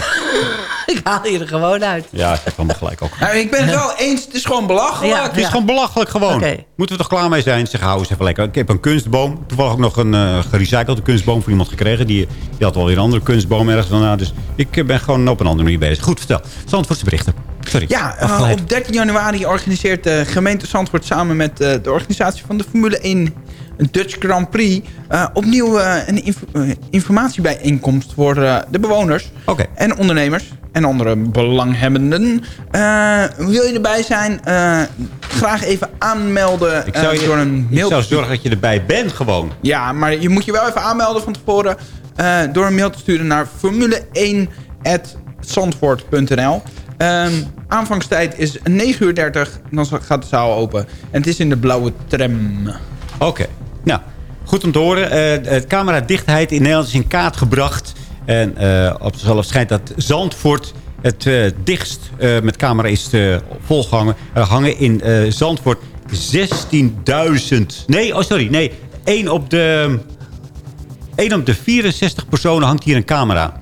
ik haal je er gewoon uit. Ja, ik heb hem gelijk ook. Nou, ik ben het wel eens, het is gewoon belachelijk. Ja. Het is gewoon belachelijk gewoon. Moeten we toch klaar mee zijn? Zeg, hou eens even lekker. Ik heb een kunstboom. Toevallig ook nog een eh gerecyclede kunstboom voor iemand gekregen. Die, die had alweer een andere kunstboom ergens vandaan. Dus ik eh, ben gewoon op een andere manier bezig. Goed, vertel. Zandvoortse berichten. Sorry. Ja, eh, Afgeleid. op 13 januari organiseert de gemeente Zandvoort samen met eh, de organisatie van de Formule 1 een Dutch Grand Prix eh, opnieuw eh, een inf- eh, informatiebijeenkomst voor eh, de bewoners Oké. en ondernemers en andere belanghebbenden. Eh, wil je erbij zijn? Eh, graag even aanmelden Ik zou, eh, je, door een ik zou zorgen dat je erbij bent gewoon. Ja, maar je moet je wel even aanmelden van tevoren... eh, door een mail te sturen naar formule1.zandvoort.nl. Ehm aanvangstijd is 9.30 uur, dan gaat de zaal open. En het is in de blauwe tram. Oké. Nou, goed om te horen. Eh de cameradichtheid in Nederland is in kaart gebracht. En eh, op zichzelf schijnt dat Zandvoort het eh, dichtst met camera is eh, volgehangen. Hangen in Zandvoort 16.000... Nee, oh sorry, nee. 1 op de... 1 op de 64 personen hangt hier een camera.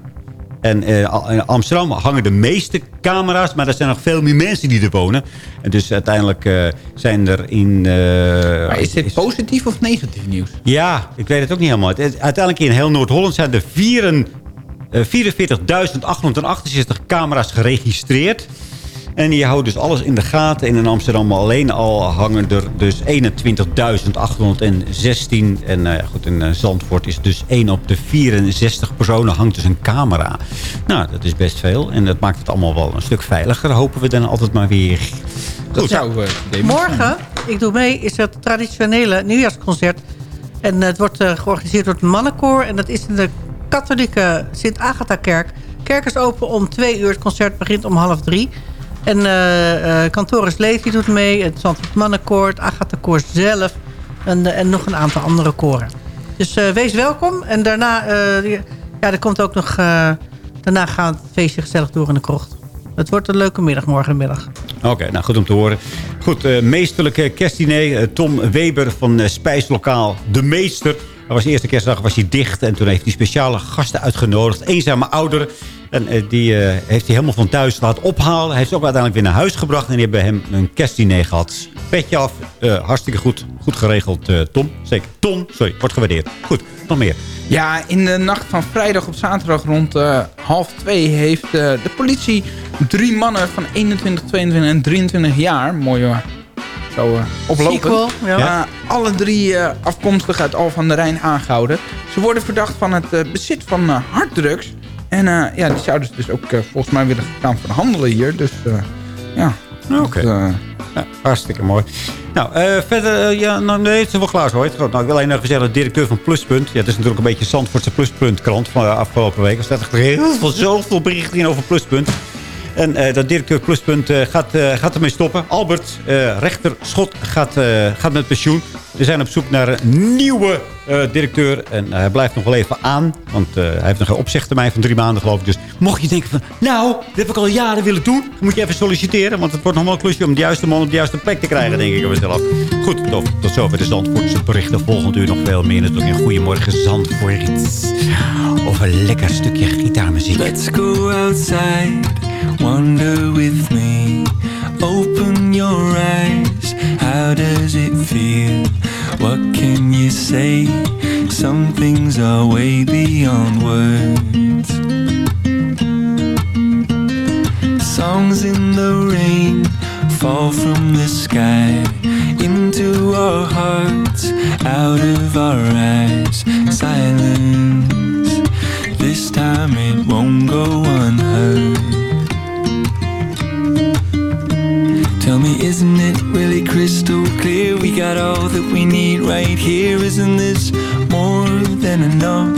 En eh, in Amsterdam hangen de meeste camera's, maar er zijn nog veel meer mensen die er wonen. En dus uiteindelijk eh, zijn er in... eh, Maar is dit positief of negatief nieuws? ja, ik weet het ook niet helemaal. Uiteindelijk in heel Noord-Holland zijn er vieren- eh, 44.868 camera's geregistreerd. En die houden dus alles in de gaten. En in Amsterdam alleen al hangen er dus 21.816. En eh, goed, in eh, Zandvoort is dus 1 op de 64 personen hangt dus een camera. Nou, dat is best veel. En dat maakt het allemaal wel een stuk veiliger. Hopen we dan altijd maar weer. Dat Goed. zou... eh, Morgen, ik doe mee, is het traditionele nieuwjaarsconcert. En het wordt georganiseerd door het Mannenkoor. En dat is in de katholieke Sint-Agatha-kerk. Kerk is open om twee uur. Het concert begint om half drie. En eh Cantoris Levi doet mee. Het Zandvoort Mannenkoor, het Agatha-koor zelf. En, eh, en nog een aantal andere koren. Dus wees welkom. En daarna, ja, er komt ook nog... daarna gaat het feestje gezellig door in de krocht. Het wordt een leuke middag morgenmiddag. Oké, nou goed om te horen. Goed, eh meesterlijke kerstdiner. Tom Weber van Spijslokaal De Meester. Hij was de eerste kerstdag was hij dicht. En toen heeft hij speciale gasten uitgenodigd. Eenzame ouderen. En eh, die eh, heeft hij helemaal van thuis laten ophalen. Hij heeft ze ook uiteindelijk weer naar huis gebracht. En die hebben hem een kerstdiner gehad. Petje af. Eh, hartstikke goed. Goed geregeld, Tom. Zeker. Tom, sorry. Wordt gewaardeerd. Goed, nog meer. Ja, in de nacht van vrijdag op zaterdag rond half twee... heeft de politie drie mannen van 21, 22 en 23 jaar... Mooi hoor. Zo eh, oplopen. Sequel, ja. Ja, alle drie eh, afkomstig uit Al van der Rijn aangehouden. Ze worden verdacht van het eh, bezit van harddrugs... En eh, ja, die zouden dus ook volgens mij willen gaan verhandelen hier. Dus eh, ja. Oké. eh, Ja, hartstikke mooi. Nou, eh, verder, ja, nou, nee, het is wel klaar zo. hoor. Nou, ik wil alleen even zeggen, de directeur van Pluspunt. Ja, het is natuurlijk een beetje Zandvoortse Pluspunt-krant van de afgelopen week. Er staat echt heel veel, zoveel berichten in over Pluspunt. En eh dat directeur Pluspunt eh, gaat, eh, gaat ermee stoppen. Albert Rechter Schot gaat, gaat met pensioen. We zijn op zoek naar nieuwe directeur. En hij blijft nog wel even aan. Want eh, hij heeft nog een opzegtermijn van drie maanden geloof ik. Dus mocht je denken van... Nou, dat heb ik al jaren willen doen. Dan moet je even solliciteren. Want het wordt nog wel een klusje om de juiste man op de juiste plek te krijgen. Denk ik aan mezelf. Goed, tot, tot zover de Zandvoortse berichten. Volgend uur nog veel meer. Natuurlijk in Goedemorgen Zandvoort. Of een lekker stukje gitaarmuziek. Let's go outside, wander with me. Open your eyes, how does it feel? What can you say? Some things are way beyond words. Songs in the rain fall from the sky into our hearts, out of our eyes. Silence. This time it won't go unheard. Tell me, isn't it really crystal clear? We got all that we need right here. Isn't this more than enough?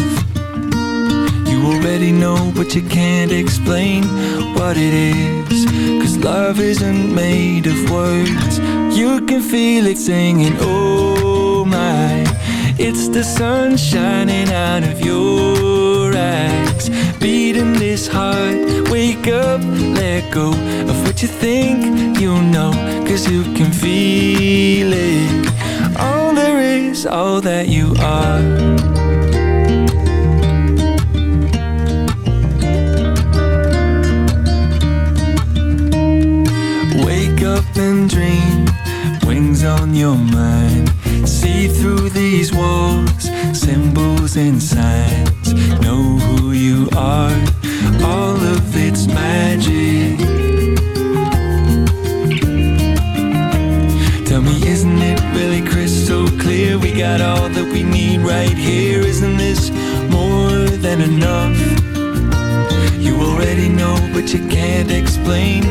You already know, but you can't explain what it is. Cause love isn't made of words. You can feel it singing, oh my. It's the sun shining out of your eyes. Beating this heart, wake up, let go of what you think you know. Cause you can feel it. All there is, all that you are. Wake up and dream, wings on your mind. See through these walls, symbols and signs. Know who you are, all of its magic. Tell me, isn't it really crystal clear? We got all that we need right here. Isn't this more than enough? You already know, but you can't explain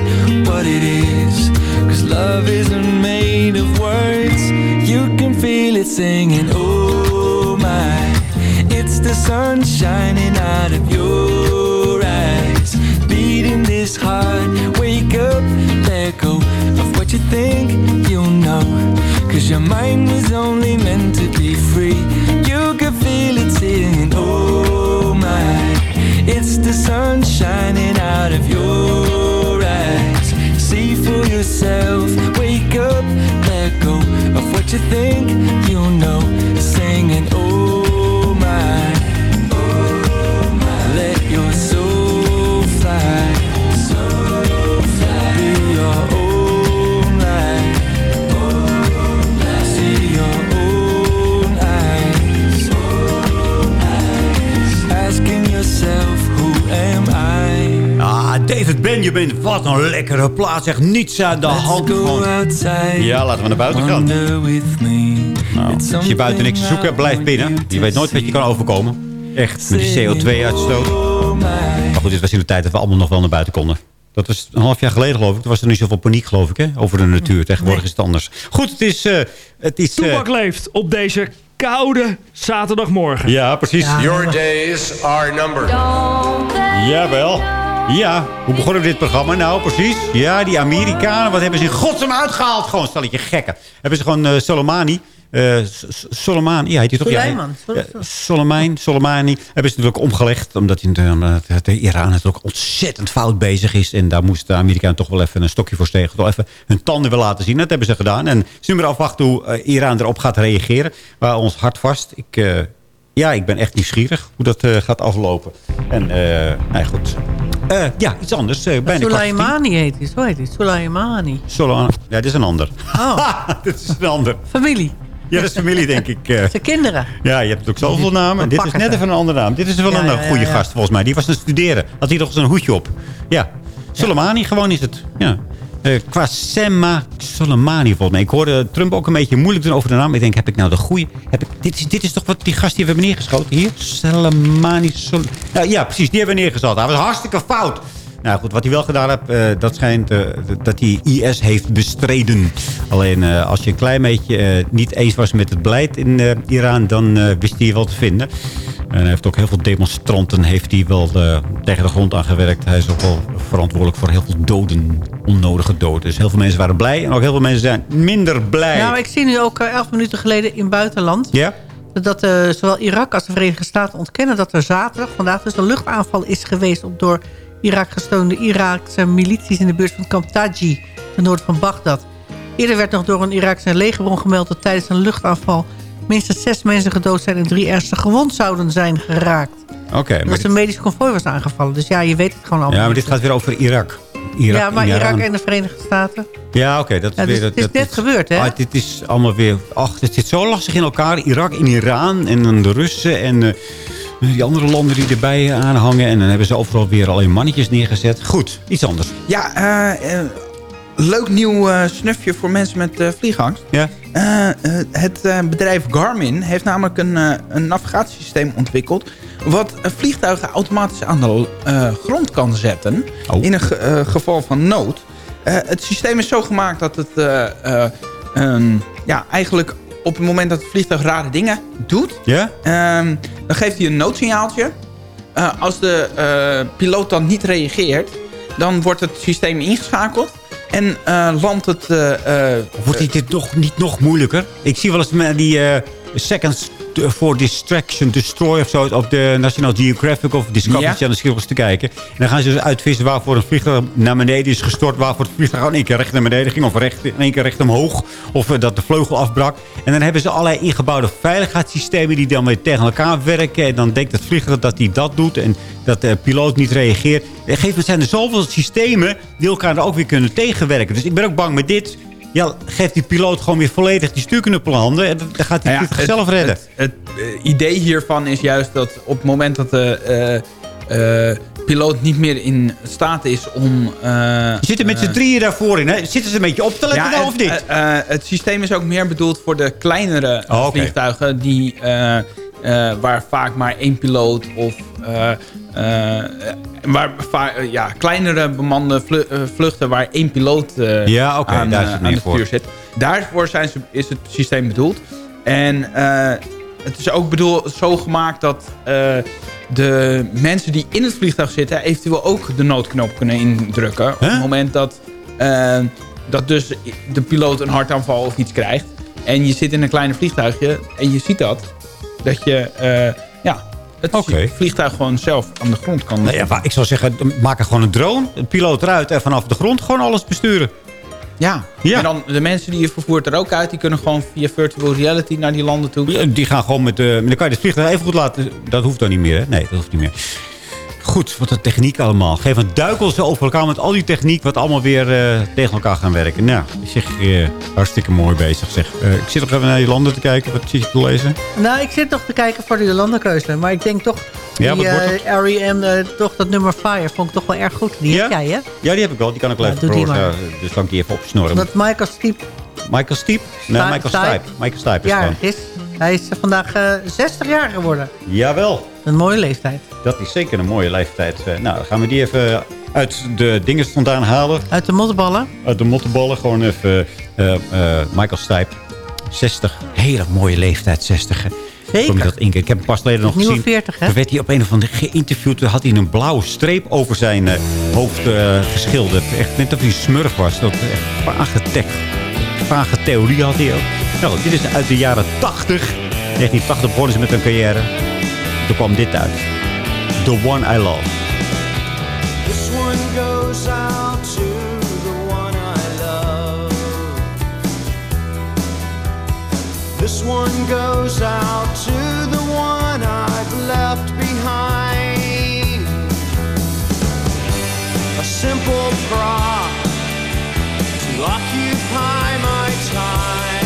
what it is. Cause love isn't made of words. You can feel it singing, oh my. Sun shining out of your eyes. Beating this heart, wake up, let go of what you think you know. Cause your mind was only meant to be free. You can feel it singing, oh my. It's the sun shining out of your eyes. See for yourself, wake up, let go of what you think you know. Singing, oh David Benjamin. Wat een lekkere plaats. Echt niets aan de hand. Gewoon. Ja, laten we naar buiten gaan. Nou, als je buiten niks te zoeken hebt, blijf binnen. Je weet nooit wat je kan overkomen. Echt, met die CO2-uitstoot. Maar goed, dit was in de tijd dat we allemaal nog wel naar buiten konden. Dat was een half jaar geleden, geloof ik. Toen was er niet zoveel paniek, geloof ik, hè? over de natuur. Tegenwoordig is het anders. Goed, het is... eh, het is Toepak leeft op deze koude zaterdagmorgen. ja, precies. Your days are numbered. Jawel. Ja, hoe begonnen we dit programma? Nou, precies. Ja, die Amerikanen, wat hebben ze in godsnaam uitgehaald? Gewoon, stelletje gekken. Hebben ze gewoon eh, Soleimani... eh, S- Soleimani, ja, heet hij toch? Suleiman. Ja, ja, Soleimani, Soleimani hebben ze natuurlijk omgelegd. Omdat uh, het- de Iran natuurlijk ontzettend fout bezig is. En daar moesten de Amerikanen toch wel even een stokje voor steken. Toch even hun tanden willen laten zien. Dat hebben ze gedaan. En ze maar afwachten hoe eh, Iran erop gaat reageren. Waar ons hart vast. Ik... eh, ja, ik ben echt nieuwsgierig hoe dat eh, gaat aflopen. En, eh nee, goed. Eh, ja, iets anders. eh bijna. Soleimani heet hij. Zo heet hij. Soleimani. Ja, dit is een ander. Oh, dit is een ander. familie. Ja, dat is familie, denk ik. eh. Zijn kinderen. Ja, je hebt ook zoveel namen. Dit is net even een andere naam. Dit is wel Ja, een ja, goede ja. gast, volgens mij. Die was aan het studeren. Had hij toch zo'n hoedje op. Ja. Soleimani, gewoon is het. Ja. Eh Kwasema Soleimani volgens. Ik hoorde Trump ook een beetje moeilijk doen over de naam. Ik denk, heb ik nou de goede... Heb ik, dit, is, dit is toch wat die gast die hebben neergeschoten hier? Soleimani Sol nou, Ja, precies. Die hebben we neergeschoten. Hij was hartstikke fout. Nou goed, wat hij wel gedaan heeft, eh, dat schijnt eh, dat hij IS heeft bestreden. Alleen als je een klein beetje niet eens was met het beleid in Iran, dan wist hij wel te vinden. En hij heeft ook heel veel demonstranten heeft hij wel eh, tegen de grond aangewerkt. Hij is ook wel verantwoordelijk voor heel veel doden, onnodige doden. Dus heel veel mensen waren blij en ook heel veel mensen zijn minder blij. Nou, ik zie nu ook eh, elf minuten geleden in buitenland... Ja? dat eh, zowel Irak als de Verenigde Staten ontkennen... dat er zaterdag, vandaag dus een luchtaanval is geweest... op door Irak gesteunde Iraakse milities in de buurt van Kamp Taji... ten noorden van Bagdad. Eerder werd nog door een Iraakse legerbron gemeld... dat tijdens een luchtaanval minstens zes mensen gedood zijn... en drie ernstig gewond zouden zijn geraakt. Oké. Dat maar een medisch konvooi was aangevallen. Dus ja, je weet het gewoon allemaal ja, maar dit gaat weer over Irak. Irak ja, maar Irak Iran. en de Verenigde Staten. Ja, oké. dat is Ja, dus weer, het is dat, net dat- gebeurd, hè? Ah, dit is allemaal weer... Ach, het zit zo lastig in elkaar. Irak en Iran en dan de Russen en eh, die andere landen die erbij aanhangen. En dan hebben ze overal weer alleen mannetjes neergezet. Goed, iets anders. Ja, eh, eh, leuk nieuw eh, snufje voor mensen met eh, vliegangst. Ja? Eh, het bedrijf Garmin heeft namelijk een, een navigatiesysteem ontwikkeld... wat vliegtuigen automatisch aan de grond kan zetten... Oh. in een ge- geval van nood. Het systeem is zo gemaakt dat het ja, eigenlijk op het moment dat het vliegtuig rare dingen doet... Ja? Ehm, dan geeft hij een noodsignaaltje. Als de piloot dan niet reageert, dan wordt het systeem ingeschakeld. En eh, landt het... eh, eh, Wordt dit toch niet nog moeilijker? Ik zie wel eens die eh, For Distraction Destroy of zo... op de National Geographic of Discovery Ja. Channel te kijken. En dan gaan ze dus uitvissen waarvoor een vliegtuig naar beneden is gestort... waarvoor het vliegtuig in één keer recht naar beneden ging... of recht, in één keer recht omhoog. Of eh, dat de vleugel afbrak. En dan hebben ze allerlei ingebouwde veiligheidssystemen... die dan weer tegen elkaar werken. En dan denkt het vliegtuig dat hij dat doet... en dat de piloot niet reageert. En op een gegeven moment zijn er zoveel systemen... die elkaar ook weer kunnen tegenwerken. Dus ik ben ook bang met dit... Ja, geeft die piloot gewoon weer volledig die stuurknuppel handen. En dan gaat hij Nou ja, het zelf redden. Het, het, eh, idee hiervan is juist dat op het moment dat de eh, eh, piloot niet meer in staat is om... Je zit er met z'n drieën daarvoor in. Hè? Zitten ze een beetje op te letten nou, of niet? het systeem is ook meer bedoeld voor de kleinere Oh, vliegtuigen... Die, eh, waar vaak maar één piloot of... eh, eh, waar ja, kleinere bemande vlu- vluchten waar één piloot Ja, aan, daar is het aan meer het voor. stuur zit. Daarvoor zijn ze, is het systeem bedoeld. En het is ook bedoel, zo gemaakt dat de mensen die in het vliegtuig zitten... eventueel ook de noodknop kunnen indrukken. Op het moment dat, dat dus de piloot een hartaanval of iets krijgt... en je zit in een kleine vliegtuigje en je ziet dat... dat je eh, ja, het vliegtuig gewoon zelf aan de grond kan... Nou ja, ik zou zeggen, maak er gewoon een drone. Een piloot eruit en vanaf de grond gewoon alles besturen. Ja. en dan de mensen die je vervoert er ook uit... die kunnen gewoon via virtual reality naar die landen toe. Ja, Die gaan gewoon met de... Dan kan je het vliegtuig even goed laten... Dat hoeft dan niet meer, hè? Nee, dat hoeft niet meer. Goed, wat de techniek allemaal. Geef een duikel ze over elkaar met al die techniek... wat allemaal weer eh, tegen elkaar gaan werken. Nou, ik zeg, eh, hartstikke mooi bezig. Zeg. Eh, ik zit nog even naar die landen te kijken. Wat zit je te lezen? Nou, ik zit nog te kijken voor de Jolandekeuze. Maar ik denk toch... Ja, die R.E.M., eh, toch dat nummer Fire vond ik toch wel erg goed. Die heb jij, hè? Ja, die heb ik wel. Die kan ik wel Ja, even die maar. eh, Dus kan ik die even opsnorren. Dat Michael Stiep Michael Stiep? Nee, Michael Stipe. Michael Stipe is gewoon. is. Hij is eh, vandaag eh, 60 jaar geworden. Jawel. Een mooie leeftijd. Dat is zeker een mooie leeftijd. Eh, Nou, dan gaan we die even uit de dingen vandaan halen. Uit de mottenballen. Uit de mottenballen. Gewoon even eh, eh, Michael Stipe. 60. Hele mooie leeftijd, 60. hè. Zeker. Kom je dat in? Ik heb hem pas geleden nog Nieuwe gezien. 40, hè? Toen werd hij op een of andere geïnterviewd. Toen had hij een blauwe streep over zijn eh, hoofd eh, geschilderd. Echt net of hij een smurf was. Dat echt vage, tekst, vage theorie had hij ook. Nou, dit is uit de jaren 80. 1980 begonnen ze met hun carrière. Toen kwam dit uit. The One I Love. This one goes out to the one I love. This one goes out to the one I've left behind. A simple prop to occupy my time.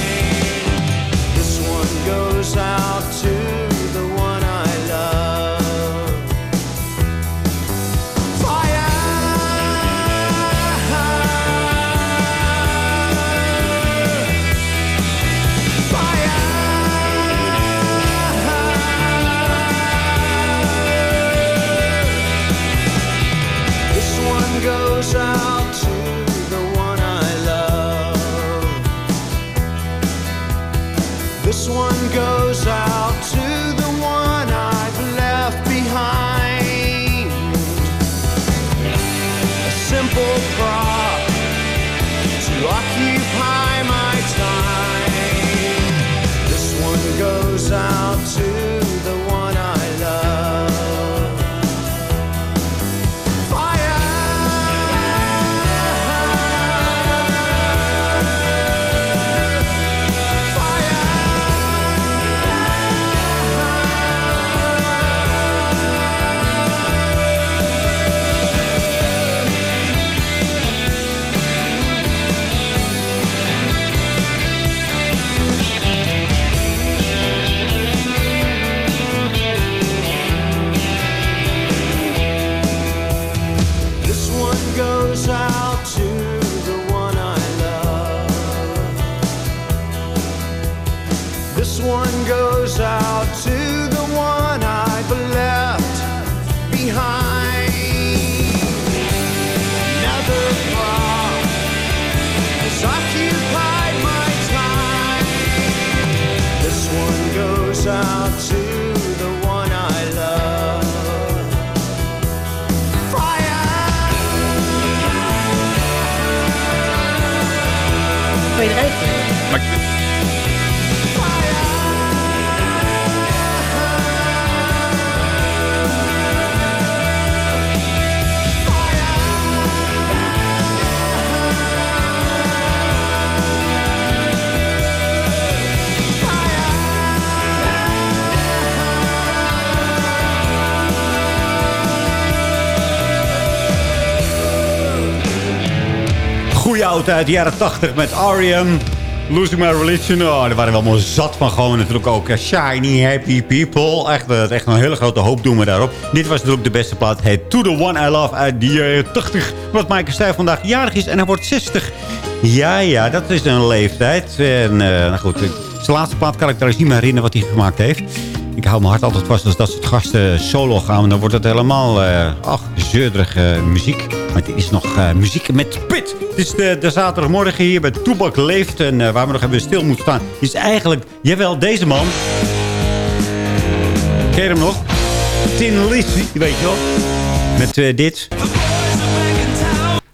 This one goes out to Goeie auto uit de jaren 80 met R.E.M. Losing My Religion. Oh, daar waren we allemaal zat van. Gewoon natuurlijk ook eh, Shiny Happy People. Echt, eh, echt een hele grote hoop doen we daarop. Dit was natuurlijk de beste plaat. Heet To The One I Love uit de jaren 80. Omdat Maaike Stijf vandaag jarig is en hij wordt 60. Ja, ja, dat is een leeftijd. En eh, nou goed, zijn laatste plaat kan ik eens niet meer herinneren wat hij gemaakt heeft. Ik hou mijn hart altijd vast als dat soort gasten solo gaan. Dan wordt het helemaal, eh ach, zeurderige muziek. Maar dit is nog eh, muziek met pit. Het is de, de zaterdagmorgen hier bij Toebak Leeft. En eh, waar we nog even stil moeten staan, is eigenlijk, jawel, deze man. Ken hem nog? Tin Lizzy, weet je wel. Met eh, dit.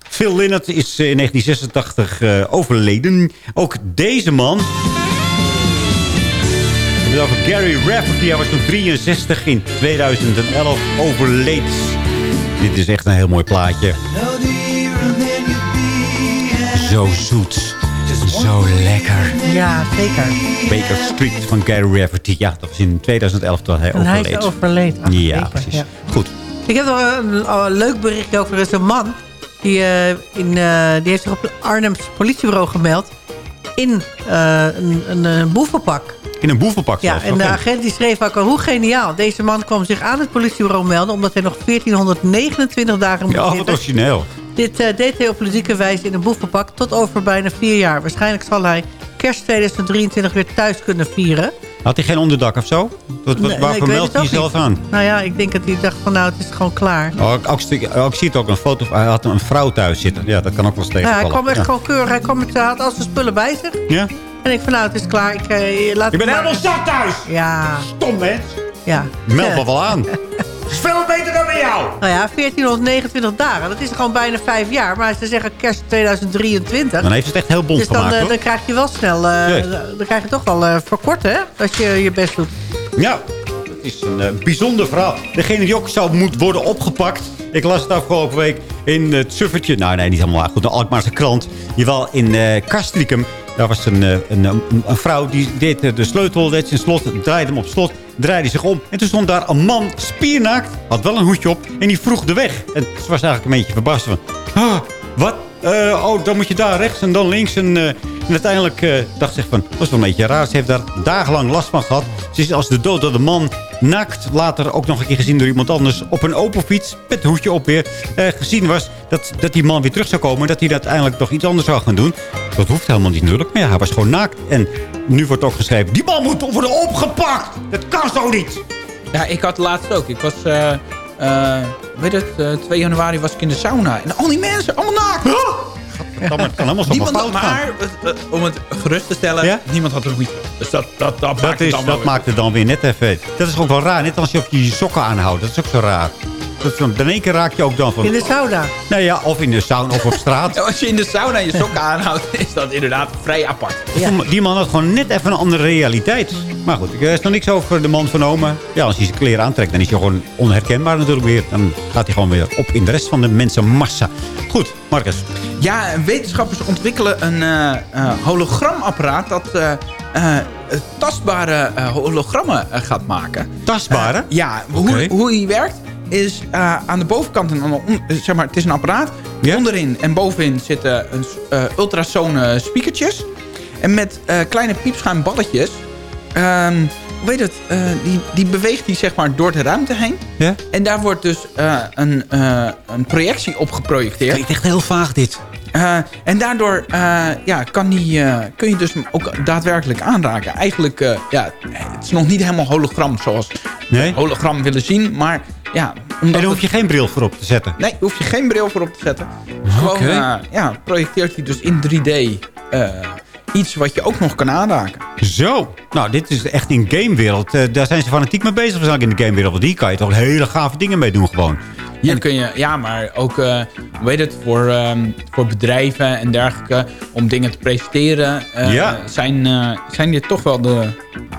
Phil Lynott is in 1986 eh, overleden. Ook deze man... Gary Rafferty. Hij was toen 63 in 2011 overleed. Dit is echt een heel mooi plaatje. Zo zoet. Zo lekker. Ja, zeker. Baker Street van Gary Rafferty. Ja, dat was in 2011 toen hij En hij overleed. is overleden. Ach, ja, zeker, precies. ja. Goed. Ik heb nog een, een leuk bericht over. Er is een man die, eh, in, eh, die heeft zich op het Arnhems politiebureau gemeld. In eh, een, een, een boevenpak. In een boevenpak Ja, en de agent die schreef ook al, hoe geniaal. Deze man kwam zich aan het politiebureau melden... omdat hij nog 1429 dagen moet Ja, wat origineel. Dit eh, deed hij op ludieke wijze in een boevenpak tot over bijna vier jaar. Waarschijnlijk zal hij kerst 2023 weer thuis kunnen vieren. Had hij geen onderdak of zo? Wat, wat, nee, waarvoor meldt hij zelf aan? Nou ja, ik denk dat hij dacht van nou, het is gewoon klaar. Oh, ik, ook, zie- het ook een foto. Hij had een vrouw thuis zitten. Ja, dat kan ook wel eens Ja, tegenvallen. hij kwam echt Ja. gewoon keurig. Hij, kwam met, had al zijn spullen bij zich. Ja? En ik van nou, het is klaar. Ik, eh, laat Je bent het helemaal zat thuis! Ja. Stom mens! Ja. Meld me wel aan. is veel beter dan bij jou! Nou ja, 1429 dagen. Dat is gewoon bijna vijf jaar. Maar ze zeggen kerst 2023. Dan heeft het echt heel bond Dus dan, gemaakt, eh, dan krijg je wel snel... eh. Dan krijg je toch wel eh verkort, hè? Als je je best doet. Ja, het is een bijzonder verhaal. Degene die ook zou moeten worden opgepakt. Ik las het afgelopen week in het suffertje. Nou, nee, niet helemaal. Goed, de Alkmaarse krant. Jawel, in eh Castricum. Daar was een, eh, een, een, een vrouw die deed eh, de sleutel, deed zijn slot, draaide hem op slot, draaide zich om. En toen stond daar een man, spiernaakt, had wel een hoedje op en die vroeg de weg. En ze was eigenlijk een beetje verbaasd van, ah, wat? Eh, oh, dan moet je daar rechts en dan links. En, eh, uiteindelijk eh, dacht ze van, dat is wel een beetje raar. Ze heeft daar dagenlang last van gehad. Ze is als de dood door de man naakt. Later ook nog een keer gezien door iemand anders. Op een open fiets, met hoedje op weer. gezien was dat, dat die man weer terug zou komen. En dat hij uiteindelijk toch iets anders zou gaan doen. Dat hoeft helemaal niet natuurlijk. Maar ja, hij was gewoon naakt. En nu wordt ook geschreven, die man moet worden opgepakt. Dat kan zo niet. Ja, ik had laatst ook. Ik was, weet het, eh, 2 januari was ik in de sauna. En al die mensen, allemaal naakt. Dat kan helemaal zo Niemand fout had gaan. maar, eh, eh, om het gerust te stellen, niemand had een hoedje. Dus dat, dat, dat, maakt Dat, het is, dan wel dat weer maakt het dan weer net even... Dat is ook wel raar. Net als je op je sokken aanhoudt. Dat is ook zo raar. Dan, in één keer raak je ook dan van... In de sauna. Nee, ja, of in de sauna of op straat. Ja, Als je in de sauna je sokken aanhoudt, is dat inderdaad vrij apart. Die man had gewoon net even een andere realiteit. Maar goed, er is nog niks over de man vernomen. Ja, als hij zijn kleren aantrekt, dan is hij gewoon onherkenbaar natuurlijk weer. Dan gaat hij gewoon weer op in de rest van de mensenmassa. Goed, Marcus. Ja, wetenschappers ontwikkelen een eh, eh, hologramapparaat dat eh, eh, tastbare eh, hologrammen eh, gaat maken. Tastbare? Eh, ja, hoe, hoe die werkt is eh, aan de bovenkant, en aan de on- eh, zeg maar, het is een apparaat. Onderin en bovenin zitten een, s- eh, ultrasone speakertjes. En met eh, kleine piepschuimballetjes. ehm, hoe weet het, eh, die, die beweegt die zeg maar door de ruimte heen. En daar wordt dus eh, een, eh, een projectie op geprojecteerd. Klinkt echt heel vaag dit. Eh, en daardoor eh, ja, kan die, eh, kun je dus hem ook daadwerkelijk aanraken. Eigenlijk, eh, ja, het is nog niet helemaal hologram zoals Nee? hologram willen zien. Maar ja... En daar hoef je geen bril voor op te zetten? Nee, hoef je geen bril voor op te zetten. Gewoon, Oké. eh, ja, projecteert hij dus in 3D eh, iets wat je ook nog kan aanraken. Zo. Nou, dit is echt in gamewereld. eh, daar zijn ze fanatiek mee bezig waarschijnlijk in de gamewereld. Want die kan je toch hele gave dingen mee doen gewoon. Hier kun je, ja, maar ook, eh hoe heet het, voor, ehm, voor bedrijven en dergelijke, om dingen te presenteren, eh, Ja. zijn, eh, zijn dit toch wel de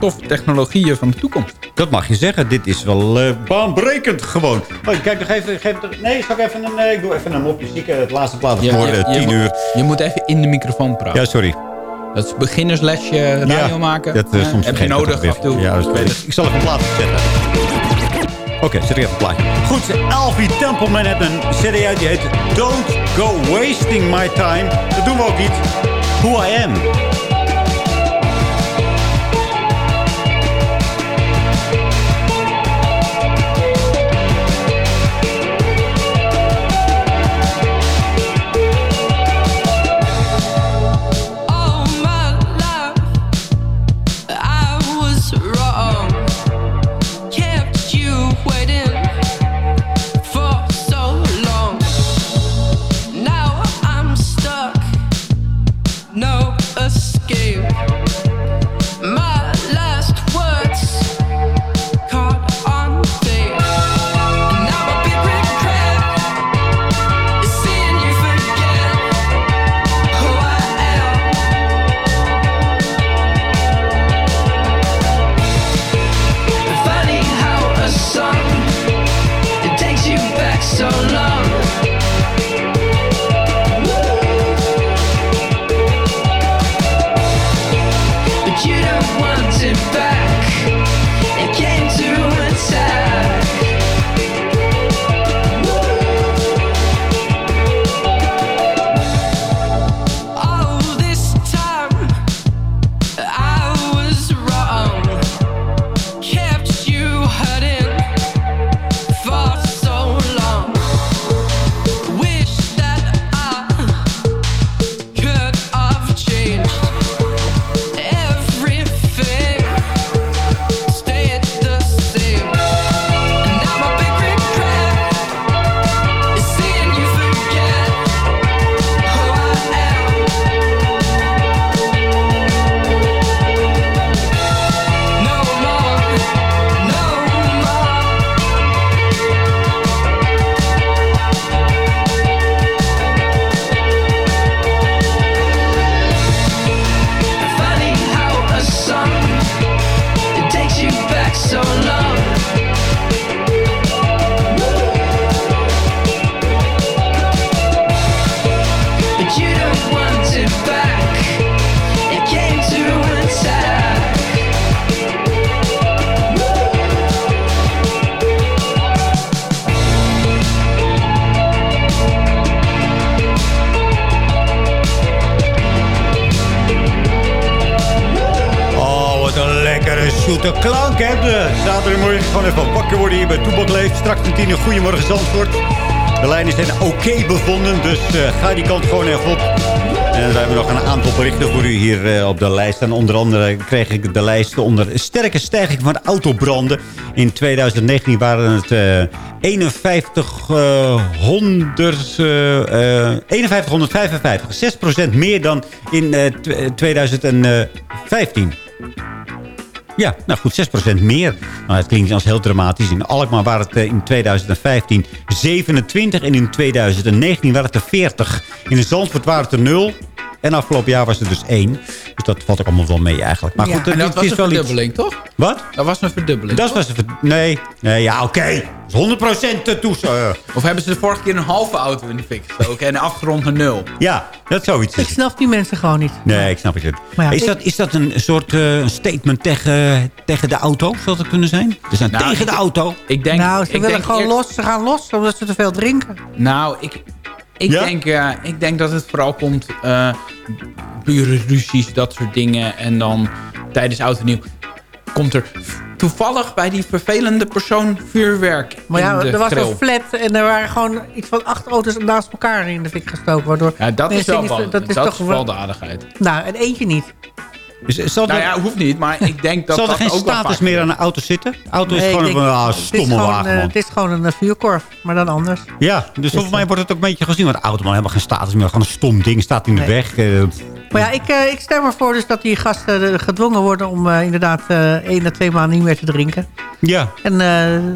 toffe technologieën van de toekomst. Dat mag je zeggen. Dit is wel eh, baanbrekend gewoon. Oh, kijk nog even. Geef nee, zal ik even een... eh, ik doe even een mopje zieken. Het laatste plaat Je- voor eh, je tien uur. Je moet even in de microfoon praten. Ja, sorry. Dat is beginnerslesje radio Ja, maken. Dat, eh, Eh, soms heb je nodig af en toe. Ja, Ik weet zal even een plaat zetten. Oké, zet ik even plaatje. Goed, Alfie Templeman heeft een CD uit die heet Don't Go Wasting My Time. Dat doen we ook niet. Who I Am. Kreeg ik de lijst onder sterke stijging van autobranden. In 2019 waren het eh 5100, eh, eh, 5155. 6% meer dan in eh, tw- eh, 2015. Ja, nou goed, 6% meer. Nou, het klinkt als heel dramatisch. In Alkmaar waren het eh, in 2015 27 en in 2019 waren het er 40. In de Zandvoort waren het er 0. En afgelopen jaar was het dus 1. Dus dat valt ook allemaal wel mee eigenlijk. Maar Ja, goed, en dat het was is een wel iets- verdubbeling, toch? Wat? Dat was een verdubbeling. Dat toch? was een ver- Nee. Nee, ja, oké. Dat is 100% toes. eh. Of hebben ze de vorige keer een halve auto in de fik gestoken en afgerond naar nul? Ja, dat zoiets Ik snap die mensen gewoon niet. Nee, ik snap het niet. Maar ja, is, ik- dat, is dat een soort eh, statement tegen, tegen de auto? Zou dat kunnen zijn? Ze zijn Nou, tegen ik- de auto. Ik denk, nou, ze ik willen denk gewoon los. Ze gaan los omdat ze te veel drinken. Nou, ik, ik, Ja? denk, eh, ik denk dat het vooral komt... eh pure ruzies, dat soort dingen. En dan tijdens oud en nieuw komt er toevallig bij die vervelende persoon vuurwerk Maar ja, in de er was een flat en er waren gewoon iets van acht auto's naast elkaar in de fik gestoken. Waardoor Ja, dat is wel, dat is toch is wel de aardigheid. Nou, en eentje niet. Dus, zal Nou er, ja, hoeft niet, maar ik denk dat zal er dat geen ook status meer aan een auto zitten? De auto is gewoon een ah, stomme gewoon, wagen, eh, man. Het is gewoon een eh, vuurkorf, maar dan anders. Ja, dus volgens mij wordt het ook een beetje gezien. Want de auto man helemaal geen status meer. Gewoon een stom ding staat in de Nee. weg. Maar ja, ik, eh, ik stem ervoor dus dat die gasten gedwongen worden... om eh, inderdaad eh één à twee maanden niet meer te drinken. ja, En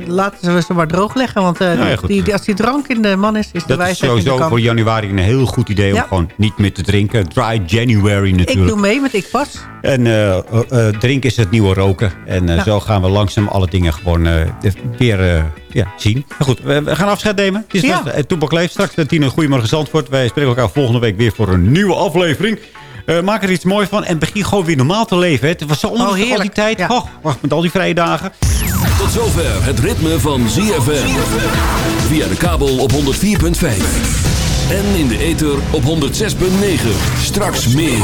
laten we ze maar droog leggen. Want Nou ja, die, die- als die drank in de man is, is de dat is wijsheid in de sowieso voor januari een heel goed idee om Ja. gewoon niet meer te drinken. Dry January Ik natuurlijk. doe mee met Ik Pas. En drinken is het nieuwe roken. En Ja. zo gaan we langzaam alle dingen gewoon weer ja, zien. Maar goed, we, gaan afscheid nemen. Het is Ja. Toepak Leeft. Straks tien Goedemorgen Zandvoort. Wij spreken elkaar volgende week weer voor een nieuwe aflevering. Eh, maak er iets moois van en begin gewoon weer normaal te leven. Hè. Het was zo onrustig al die tijd. Ja. Oh, wacht, met al die vrije dagen. Tot zover het ritme van ZFM. Via de kabel op 104.5. En in de ether op 106.9. Straks meer.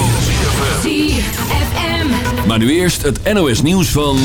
ZFM. Maar nu eerst het NOS nieuws van...